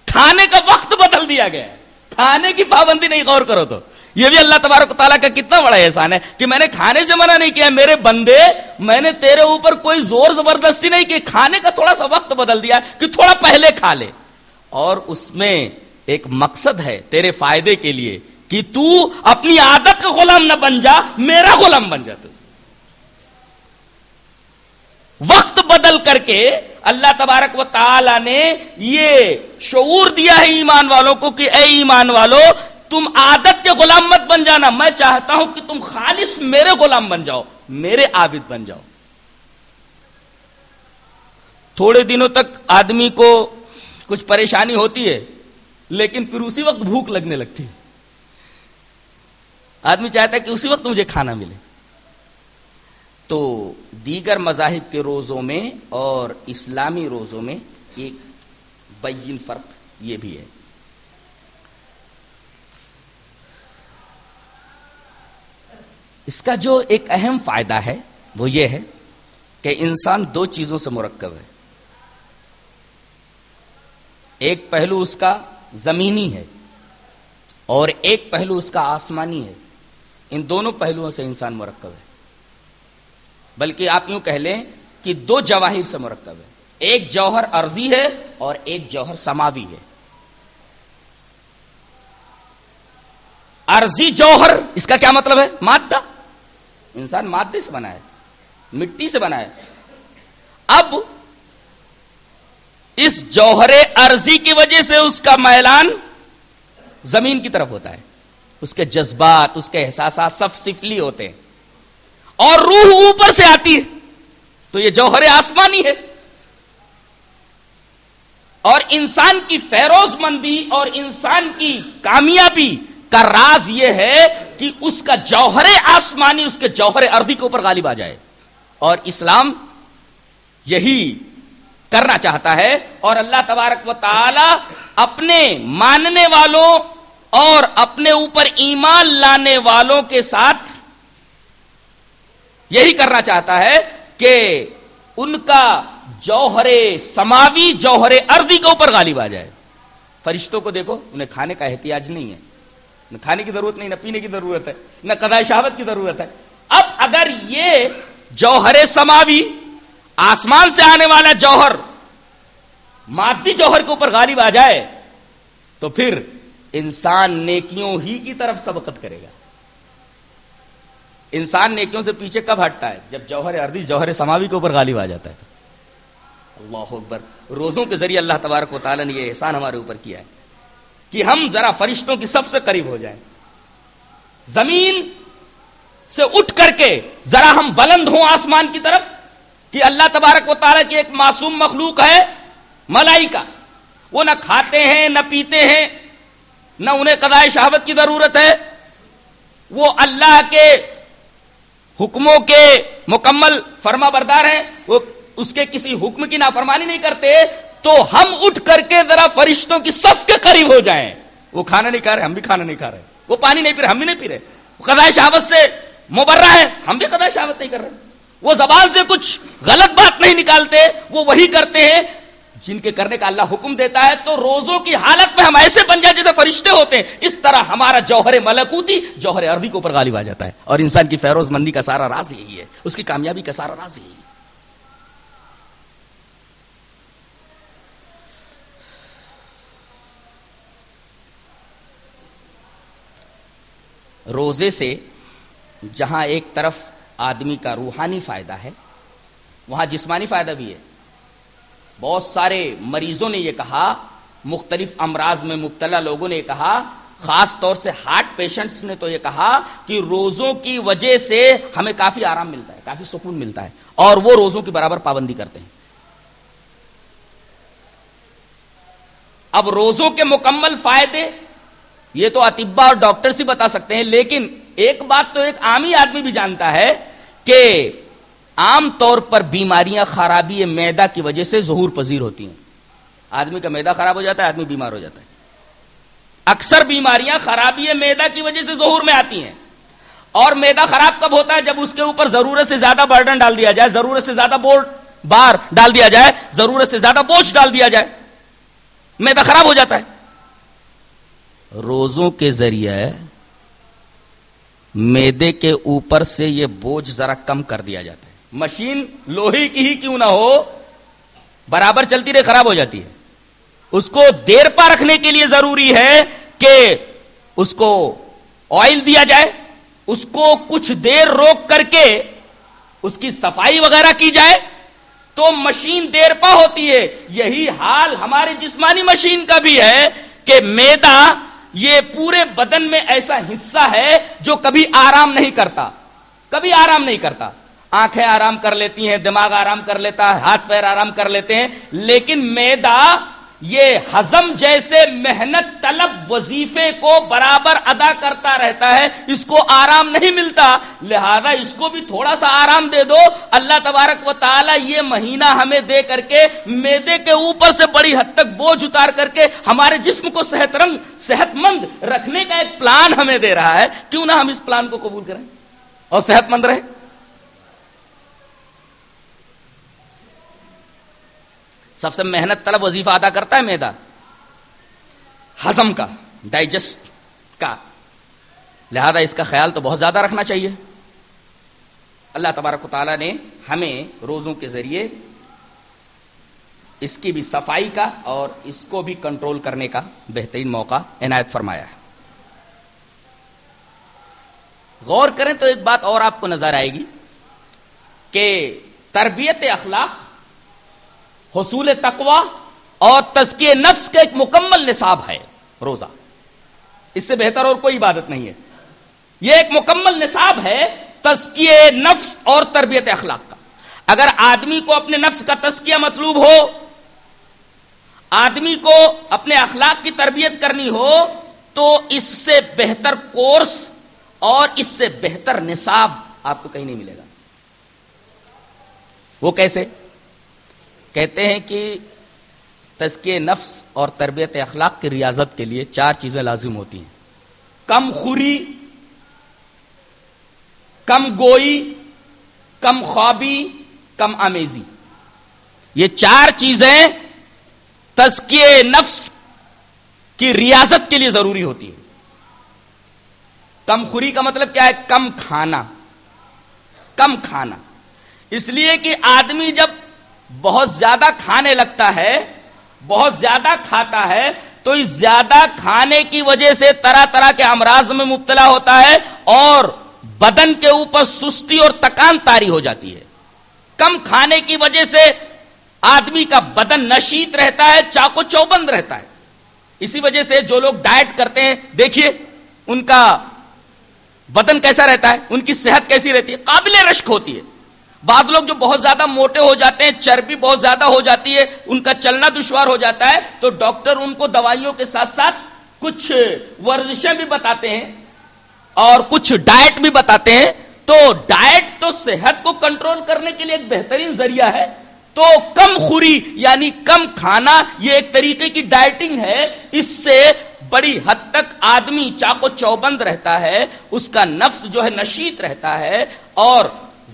کھانے کا وقت بدل دیا گیا ہے۔ کھانے کی پابندی نہیں، غور کرو تو۔ یہ بھی اللہ تبارک تعالیٰ کا کتنا بڑا احسان ہے کہ میں نے کھانے سے منع نہیں کیا، میرے بندے، میں نے تیرے اوپر کوئی زور زبردستی نہیں کی، کھانے کا تھوڑا سا وقت بدل دیا کہ تھوڑا پہلے کھا لے۔ اور اس میں ایک مقصد ہے تیرے فائدے کے لیے کہ تو اپنی عادت کا غلام نہ بن جا، میرا غلام بن جا وقت بدل کر کے اللہ تبارک و تعالی نے یہ شعور دیا ہے ایمان والوں کو کہ اے ایمان والو تم عادت کے غلام مت بن جانا۔ میں چاہتا ہوں کہ تم خالص میرے غلام بن جاؤ، میرے عابد بن جاؤ۔ تھوڑے دنوں تک آدمی کو کچھ پریشانی ہوتی ہے، لیکن پھر اسی وقت بھوک لگنے لگتی ہے۔ آدمی چاہتا ہے کہ اسی وقت مجھے کھانا ملے۔ تو دیگر مذاہب کے روزوں میں اور اسلامی روزوں میں ایک بین فرق یہ بھی ہے۔ اس کا جو ایک اہم فائدہ ہے وہ یہ ہے کہ انسان دو چیزوں سے مرکب ہے۔ ایک پہلو اس کا زمینی ہے اور ایک پہلو اس کا آسمانی ہے۔ ان دونوں پہلوؤں سے انسان مرکب ہے۔ بلکہ آپ یوں کہہ لیں کہ دو جواہر سے مرکب ہے۔ ایک جوہر ارضی ہے اور ایک جوہر سماوی ہے۔ ارضی جوہر، اس کا کیا مطلب ہے؟ مادہ۔ انسان مادے سے بنا ہے، مٹی سے بنا ہے۔ اب اس جوہر ارضی کی وجہ سے اس کا میلان زمین کی طرف ہوتا ہے۔ اس کے جذبات، اس کے احساسات سب سفلی ہوتے ہیں۔ اور روح اوپر سے آتی ہے۔ تو یہ جوہر آسمانی ہے۔ اور انسان کی فیروز مندی اور انسان کی کامیابی کا راز یہ ہے کہ اس کا جوہر آسمانی اس کے جوہر اردی کے اوپر غالب آ جائے۔ اور اسلام یہی کرنا چاہتا ہے اور اللہ تبارک و تعالی اپنے ماننے والوں اور اپنے اوپر ایمان لانے والوں کے ساتھ یہی کرنا چاہتا ہے کہ ان کا جوہر سماوی، جوہر ارضی کے اوپر غالب آ جائے۔ فرشتوں کو دیکھو، انہیں کھانے کا احتیاج نہیں ہے۔ نہ کھانے کی ضرورت نہیں، نہ پینے کی ضرورت ہے، نہ قدائے شہابت کی ضرورت ہے۔ اب اگر یہ جوہر سماوی آسمان سے آنے والا جوہر مادی جوہر کے اوپر غالب آ جائے، تو پھر انسان نیکیوں ہی کی طرف سبقت کرے گا۔ انسان نیکیوں سے پیچھے کب ہٹتا ہے؟ جب جوہر اردی جوہر سماوی کے اوپر غالب آ جاتا ہے۔ اللہ اکبر، روزوں کے ذریعے اللہ تبارک و تعالیٰ نے یہ احسان ہمارے اوپر کیا ہے۔ کہ ہم ذرا فرشتوں کی سب سے قریب ہو جائیں۔ زمین سے اٹھ کر کے ذرا ہم بلند ہوں آسمان کی طرف، کہ اللہ تبارک و تعالیٰ کی ایک معصوم مخلوق ہے ملائی کا وہ نہ کھاتے ہیں، نہ پیتے ہیں، نہ انہیں قضاء شہابت کی ضرورت ہے۔ وہ اللہ کے حکموں کے مکمل فرما بردار ہیں۔ وہ اس کے کسی حکم کی نافرمانی نہیں کرتے تو ہم اٹھ کر کے ذرا فرشتوں کی صف کے قریب ہو جائیں۔ وہ کھانا نہیں کھا رہے، ہم بھی کھانا نہیں کھا رہے۔ وہ پانی نہیں پی رہے، ہم بھی نہیں پی رہے۔ قضاء شہابت سے مبرہ ہے ہم بھی قضاء شہابت نہیں کر رہے۔ وہ زبان سے کچھ غلط بات نہیں نکالتے، وہ وہی کرتے ہیں جن کے کرنے کا اللہ حکم دیتا ہے۔ تو روزوں کی حالت میں ہم ایسے بن جائیں جیسے فرشتے ہوتے ہیں۔ اس طرح ہمارا جوہر ملکوتی جوہر اردی کے اوپر غالب آ جاتا ہے۔ اور انسان کی فیروز مندی کا سارا راز یہی ہے، اس کی کامیابی کا سارا راز یہی ہے۔ روزے سے جہاں ایک طرف آدمی کا روحانی فائدہ ہے، وہاں جسمانی فائدہ بھی ہے۔ بہت سارے مریضوں نے یہ کہا، مختلف امراض میں مبتلا لوگوں نے یہ کہا، خاص طور سے ہارٹ پیشنٹس نے تو یہ کہا کہ روزوں کی وجہ سے ہمیں کافی آرام ملتا ہے، کافی سکون ملتا ہے، اور وہ روزوں کی برابر پابندی کرتے ہیں۔ اب روزوں کے مکمل فائدے یہ تو اطبا اور ڈاکٹر سے بتا سکتے ہیں، لیکن ایک بات تو ایک عامی آدمی بھی جانتا ہے کہ عام طور پر بیماریاں خرابی میدا کی وجہ سے ظہور پذیر ہوتی ہیں۔ آدمی کا میدا خراب ہو جاتا ہے، آدمی بیمار ہو جاتا ہے۔ اکثر بیماریاں خرابی میدا کی وجہ سے ظہور میں آتی ہیں۔ اور میدا خراب کب ہوتا ہے؟ جب اس کے اوپر ضرورت سے زیادہ برڈن ڈال دیا جائے، ضرورت سے زیادہ بورڈ بار ڈال دیا جائے، ضرورت سے زیادہ بوجھ ڈال دیا جائے۔ میدا خراب ہو جاتا ہے۔ روزوں کے ذریعے میدے کے اوپر سے یہ بوجھ ذرا کم کر دیا جاتا ہے۔ مشین لوہے کی ہی کیوں نہ ہو، برابر چلتی رہے، خراب ہو جاتی ہے۔ اس کو دیر پا رکھنے کے لیے ضروری ہے کہ اس کو آئل دیا جائے، اس کو کچھ دیر روک کر کے اس کی صفائی وغیرہ کی جائے۔ تو مشین دیر پا ہوتی ہے۔ یہی حال ہماری جسمانی مشین کا بھی ہے کہ میدا یہ پورے بدن میں ایسا حصہ ہے جو کبھی آرام نہیں کرتا، کبھی آرام نہیں کرتا۔ آنکھیں آرام کر لیتی ہیں، دماغ آرام کر لیتا ہے، ہاتھ پیر آرام کر لیتے ہیں، لیکن میدا یہ ہزم جیسے محنت طلب وظیفے کو برابر ادا کرتا رہتا ہے، اس کو آرام نہیں ملتا۔ لہذا اس کو بھی تھوڑا سا آرام دے دو۔ اللہ تبارک و تعالی یہ مہینہ ہمیں دے کر کے میدے کے اوپر سے بڑی حد تک بوجھ اتار کر کے ہمارے جسم کو صحت رنگ، صحت مند رکھنے کا ایک پلان ہمیں دے رہا ہے۔ کیوں نہ ہم اس پلان کو قبول کریں اور صحت مند رہے سب سے محنت طلب وظیفہ ادا کرتا ہے میدا۔ ہزم کا، ڈائجسٹ کا۔ لہذا اس کا خیال تو بہت زیادہ رکھنا چاہیے۔ اللہ تبارک و تعالیٰ نے ہمیں روزوں کے ذریعے اس کی بھی صفائی کا اور اس کو بھی کنٹرول کرنے کا بہترین موقع عنایت فرمایا ہے۔ غور کریں تو ایک بات اور آپ کو نظر آئے گی کہ تربیت اخلاق حصول تقوا اور تزکیہ نفس کا ایک مکمل نصاب ہے، روزہ۔ اس سے بہتر اور کوئی عبادت نہیں ہے۔ یہ ایک مکمل نصاب ہے تزکیہ نفس اور تربیت اخلاق کا۔ اگر آدمی کو اپنے نفس کا تزکیہ مطلوب ہو، آدمی کو اپنے اخلاق کی تربیت کرنی ہو، تو اس سے بہتر کورس اور اس سے بہتر نصاب آپ کو کہیں نہیں ملے گا۔ وہ کیسے؟ کہتے ہیں کہ تزکیہ نفس اور تربیت اخلاق کی ریاضت کے لیے چار چیزیں لازم ہوتی ہیں۔ کم خوری، کم گوئی، کم خوابی، کم آمیزی۔ یہ چار چیزیں تزکیہ نفس کی ریاضت کے لیے ضروری ہوتی ہے کم خوری کا مطلب کیا ہے؟ کم کھانا۔ کم کھانا۔ اس لیے کہ آدمی جب بہت زیادہ کھانے لگتا ہے، بہت زیادہ کھاتا ہے، تو اس زیادہ کھانے کی وجہ سے طرح طرح کے امراض میں مبتلا ہوتا ہے اور بدن کے اوپر سستی اور تکان تاری ہو جاتی ہے۔ کم کھانے کی وجہ سے آدمی کا بدن نشیت رہتا ہے، چاقو چوبند رہتا ہے۔ اسی وجہ سے جو لوگ ڈائٹ کرتے ہیں، دیکھیے ان کا بدن کیسا رہتا ہے، ان کی صحت کیسی رہتی ہے، قابل رشک ہوتی ہے۔ بعض لوگ جو بہت زیادہ موٹے ہو جاتے ہیں، چربی بہت زیادہ ہو جاتی ہے، ان کا چلنا دشوار ہو جاتا ہے، تو ڈاکٹر ان کو دوائیوں کے ساتھ ساتھ کچھ ورزشیں بھی بتاتے ہیں اور کچھ ڈائٹ بھی بتاتے ہیں۔ تو ڈائٹ تو صحت کو کنٹرول کرنے کے لیے ایک بہترین ذریعہ ہے۔ تو کم خوری یعنی کم کھانا، یہ ایک طریقے کی ڈائٹنگ ہے۔ اس سے بڑی حد تک آدمی چاقو چوبند رہتا ہے، اس کا نفس جو ہے نشیت رہتا ہے اور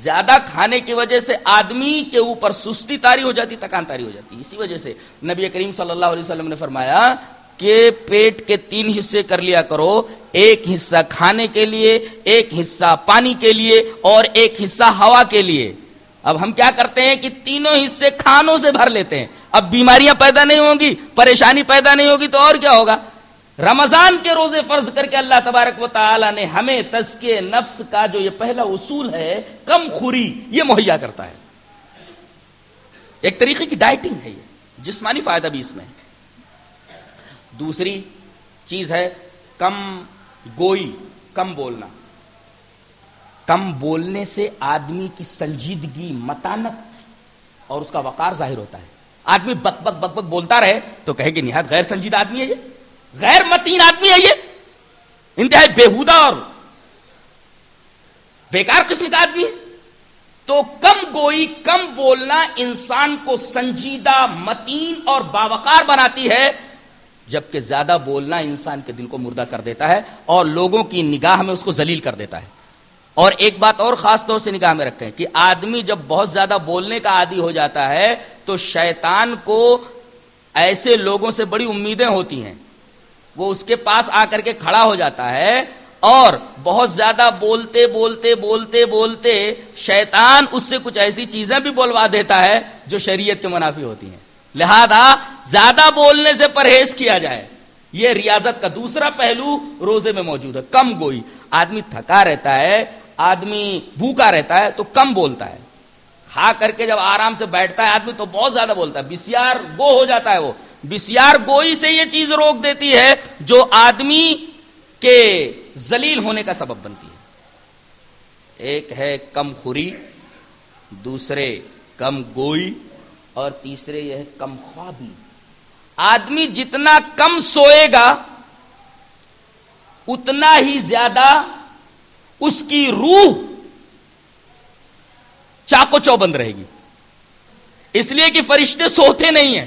زیادہ کھانے کی وجہ سے آدمی کے اوپر سستی تاری ہو جاتی، تکان تاری ہو جاتی۔ اسی وجہ سے نبی کریم صلی اللہ علیہ وسلم نے فرمایا کہ پیٹ کے تین حصے کر لیا کرو، ایک حصہ کھانے کے لیے، ایک حصہ پانی کے لیے اور ایک حصہ ہوا کے لیے۔ اب ہم کیا کرتے ہیں کہ تینوں حصے کھانوں سے بھر لیتے ہیں۔ اب بیماریاں پیدا نہیں ہوں گی، پریشانی پیدا نہیں ہوگی تو اور کیا ہوگا؟ رمضان کے روزے فرض کر کے اللہ تبارک و تعالی نے ہمیں تزکے نفس کا جو یہ پہلا اصول ہے، کم خوری، یہ مہیا کرتا ہے۔ ایک طریقے کی ڈائٹنگ ہے یہ، جسمانی فائدہ بھی اس میں ہے۔ دوسری چیز ہے کم گوئی، کم بولنا۔ کم بولنے سے آدمی کی سنجیدگی متانت اور اس کا وقار ظاہر ہوتا ہے۔ آدمی بک بک بک بک بولتا رہے تو کہے کہ نہایت غیر سنجید آدمی ہے یہ۔ غیر متین آدمی ہے یہ۔ انتہائی بےحودہ اور بیکار قسم کا آدمی ہے۔ تو کم گوئی، کم بولنا انسان کو سنجیدہ، متین اور باوقار بناتی ہے، جبکہ زیادہ بولنا انسان کے دل کو مردہ کر دیتا ہے اور لوگوں کی نگاہ میں اس کو ذلیل کر دیتا ہے۔ اور ایک بات اور خاص طور سے نگاہ میں رکھیں کہ آدمی جب بہت زیادہ بولنے کا عادی ہو جاتا ہے، تو شیطان کو ایسے لوگوں سے بڑی امیدیں ہوتی ہیں۔ وہ اس کے پاس آ کر کے کھڑا ہو جاتا ہے اور بہت زیادہ بولتے بولتے بولتے بولتے شیطان اس سے کچھ ایسی چیزیں بھی بولوا دیتا ہے جو شریعت کے منافی ہوتی ہیں۔ لہذا زیادہ بولنے سے پرہیز کیا جائے۔ یہ ریاضت کا دوسرا پہلو روزے میں موجود ہے۔ کم گوئی۔ آدمی تھکا رہتا ہے، آدمی بھوکا رہتا ہے تو کم بولتا ہے۔ کھا کر کے جب آرام سے بیٹھتا ہے، آدمی تو بہت زیادہ بولتا ہے۔ بسیار گو ہو جاتا ہے وہ۔ بسیار گوئی سے یہ چیز روک دیتی ہے جو آدمی کے زلیل ہونے کا سبب بنتی ہے۔ ایک ہے کم خوری، دوسرے کم گوئی، اور تیسرے یہ ہے کم خوابی۔ آدمی جتنا کم سوئے گا، اتنا ہی زیادہ اس کی روح چاکو چوبند رہے گی۔ اس لیے کہ فرشتے سوتے نہیں ہیں۔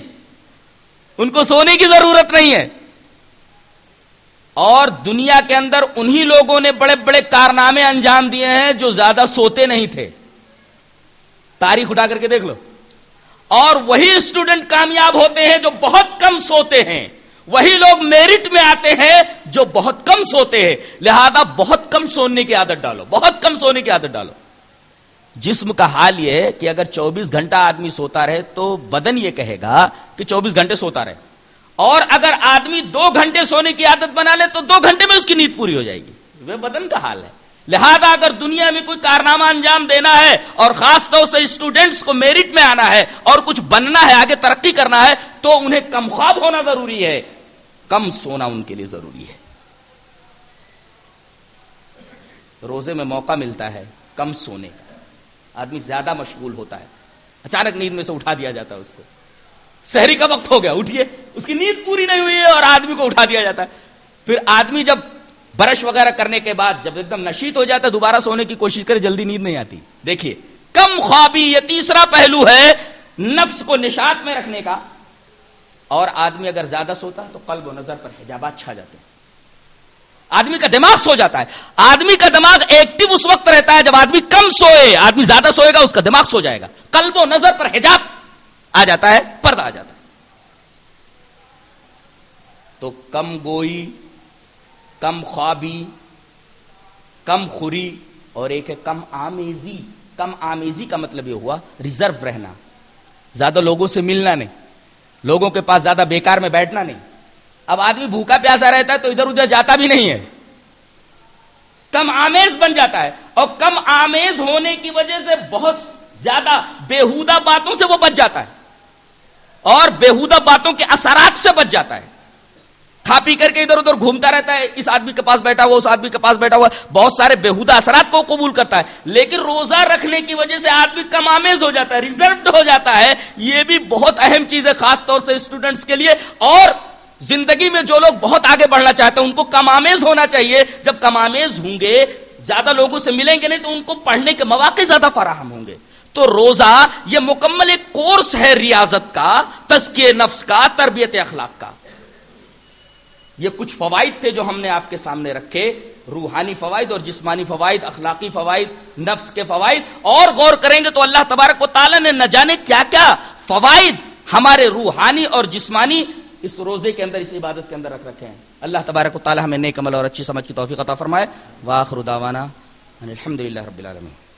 ان کو سونے کی ضرورت نہیں ہے۔ اور دنیا کے اندر انہی لوگوں نے بڑے بڑے کارنامے انجام دیے ہیں جو زیادہ سوتے نہیں تھے۔ تاریخ اٹھا کر کے دیکھ لو۔ اور وہی اسٹوڈنٹ کامیاب ہوتے ہیں جو بہت کم سوتے ہیں۔ وہی لوگ میرٹ میں آتے ہیں جو بہت کم سوتے ہیں۔ لہذا بہت کم سونے کی عادت ڈالو۔ بہت کم سونے کی عادت ڈالو۔ جسم کا حال یہ ہے کہ اگر چوبیس گھنٹہ آدمی سوتا رہے تو بدن یہ کہے گا کہ چوبیس گھنٹے سوتا رہے۔ اور اگر آدمی دو گھنٹے سونے کی عادت بنا لے تو دو گھنٹے میں اس کی نیند پوری ہو جائے گی۔ وہ بدن کا حال ہے۔ لہذا اگر دنیا میں کوئی کارنامہ انجام دینا ہے اور خاص طور سے اسٹوڈنٹس کو میرٹ میں آنا ہے اور کچھ بننا ہے، آگے ترقی کرنا ہے، تو انہیں کم خواب ہونا ضروری ہے۔ کم سونا ان کے لیے ضروری ہے۔ روزے میں موقع ملتا ہے کم سونے کا۔ آدمی زیادہ مشغول ہوتا ہے۔ اچانک نیند میں سے اٹھا دیا جاتا ہے اس کو۔ شہری کا وقت ہو گیا، اٹھیے۔ اس کی نیند پوری نہیں ہوئی ہے اور آدمی کو اٹھا دیا جاتا ہے۔ پھر آدمی جب برش وغیرہ کرنے کے بعد جب ایک دم نشیت ہو جاتا ہے، دوبارہ سونے کی کوشش کرے، جلدی نیند نہیں آتی۔ دیکھیے، کم خوابی یہ تیسرا پہلو ہے نفس کو نشات میں رکھنے کا۔ اور آدمی اگر زیادہ سوتا ہے تو قلب و نظر پر حجابات چھا جاتے ہیں۔ آدمی کا دماغ سو جاتا ہے۔ آدمی کا دماغ ایکٹیو اس وقت رہتا ہے جب آدمی کم سوئے۔ آدمی زیادہ سوئے گا، اس کا دماغ سو جائے گا۔ قلب و نظر پر حجاب آ جاتا ہے، پردہ آ جاتا ہے۔ تو کم گوئی، کم خوابی، کم خوری اور ایک ہے کم آمیزی۔ کم آمیزی کا مطلب یہ ہوا ریزرو رہنا۔ زیادہ لوگوں سے ملنا نہیں۔ لوگوں کے پاس زیادہ بیکار میں بیٹھنا نہیں۔ اب آدمی بھوکا پیاسا رہتا ہے تو ادھر ادھر جاتا بھی نہیں ہے۔ کم آمیز بن جاتا ہے اور کم آمیز ہونے کی وجہ سے بہت زیادہ بےحودہ باتوں سے وہ بچ جاتا ہے۔ اور بےحودہ باتوں کے اثرات سے بچ جاتا ہے۔ کھا پی کر کے ادھر ادھر گھومتا رہتا ہے، اس آدمی کے پاس بیٹھا ہوا، اس آدمی کے پاس بیٹھا ہوا، بہت سارے بےحدہ اثرات کو قبول کرتا ہے۔ لیکن روزہ رکھنے کی وجہ سے آدمی کم آمیز ہو جاتا ہے ریزروڈ ہو جاتا ہے۔ یہ بھی بہت اہم چیز ہے، خاص طور سے اسٹوڈنٹس کے لیے۔ اور زندگی میں جو لوگ بہت آگے بڑھنا چاہتے ہیں، ان کو کم آمیز ہونا چاہیے۔ جب کم آمیز ہوں گے، زیادہ لوگوں سے ملیں گے نہیں، تو ان کو پڑھنے کے مواقع زیادہ فراہم ہوں گے۔ تو روزہ، یہ مکمل ایک کورس ہے ریاضت کا، تزکیہ نفس کا، تربیت اخلاق کا۔ یہ کچھ فوائد تھے جو ہم نے آپ کے سامنے رکھے۔ روحانی فوائد اور جسمانی فوائد، اخلاقی فوائد، نفس کے فوائد۔ اور غور کریں گے تو اللہ تبارک و تعالیٰ نے نہ جانے کیا کیا فوائد ہمارے روحانی اور جسمانی اس روزے کے اندر، اس عبادت کے اندر رکھ رکھے ہیں۔ اللہ تبارک و تعالیٰ ہمیں نیک عمل اور اچھی سمجھ کی توفیق عطا فرمائے۔ واخر دعوانا الحمد للہ رب العالمین۔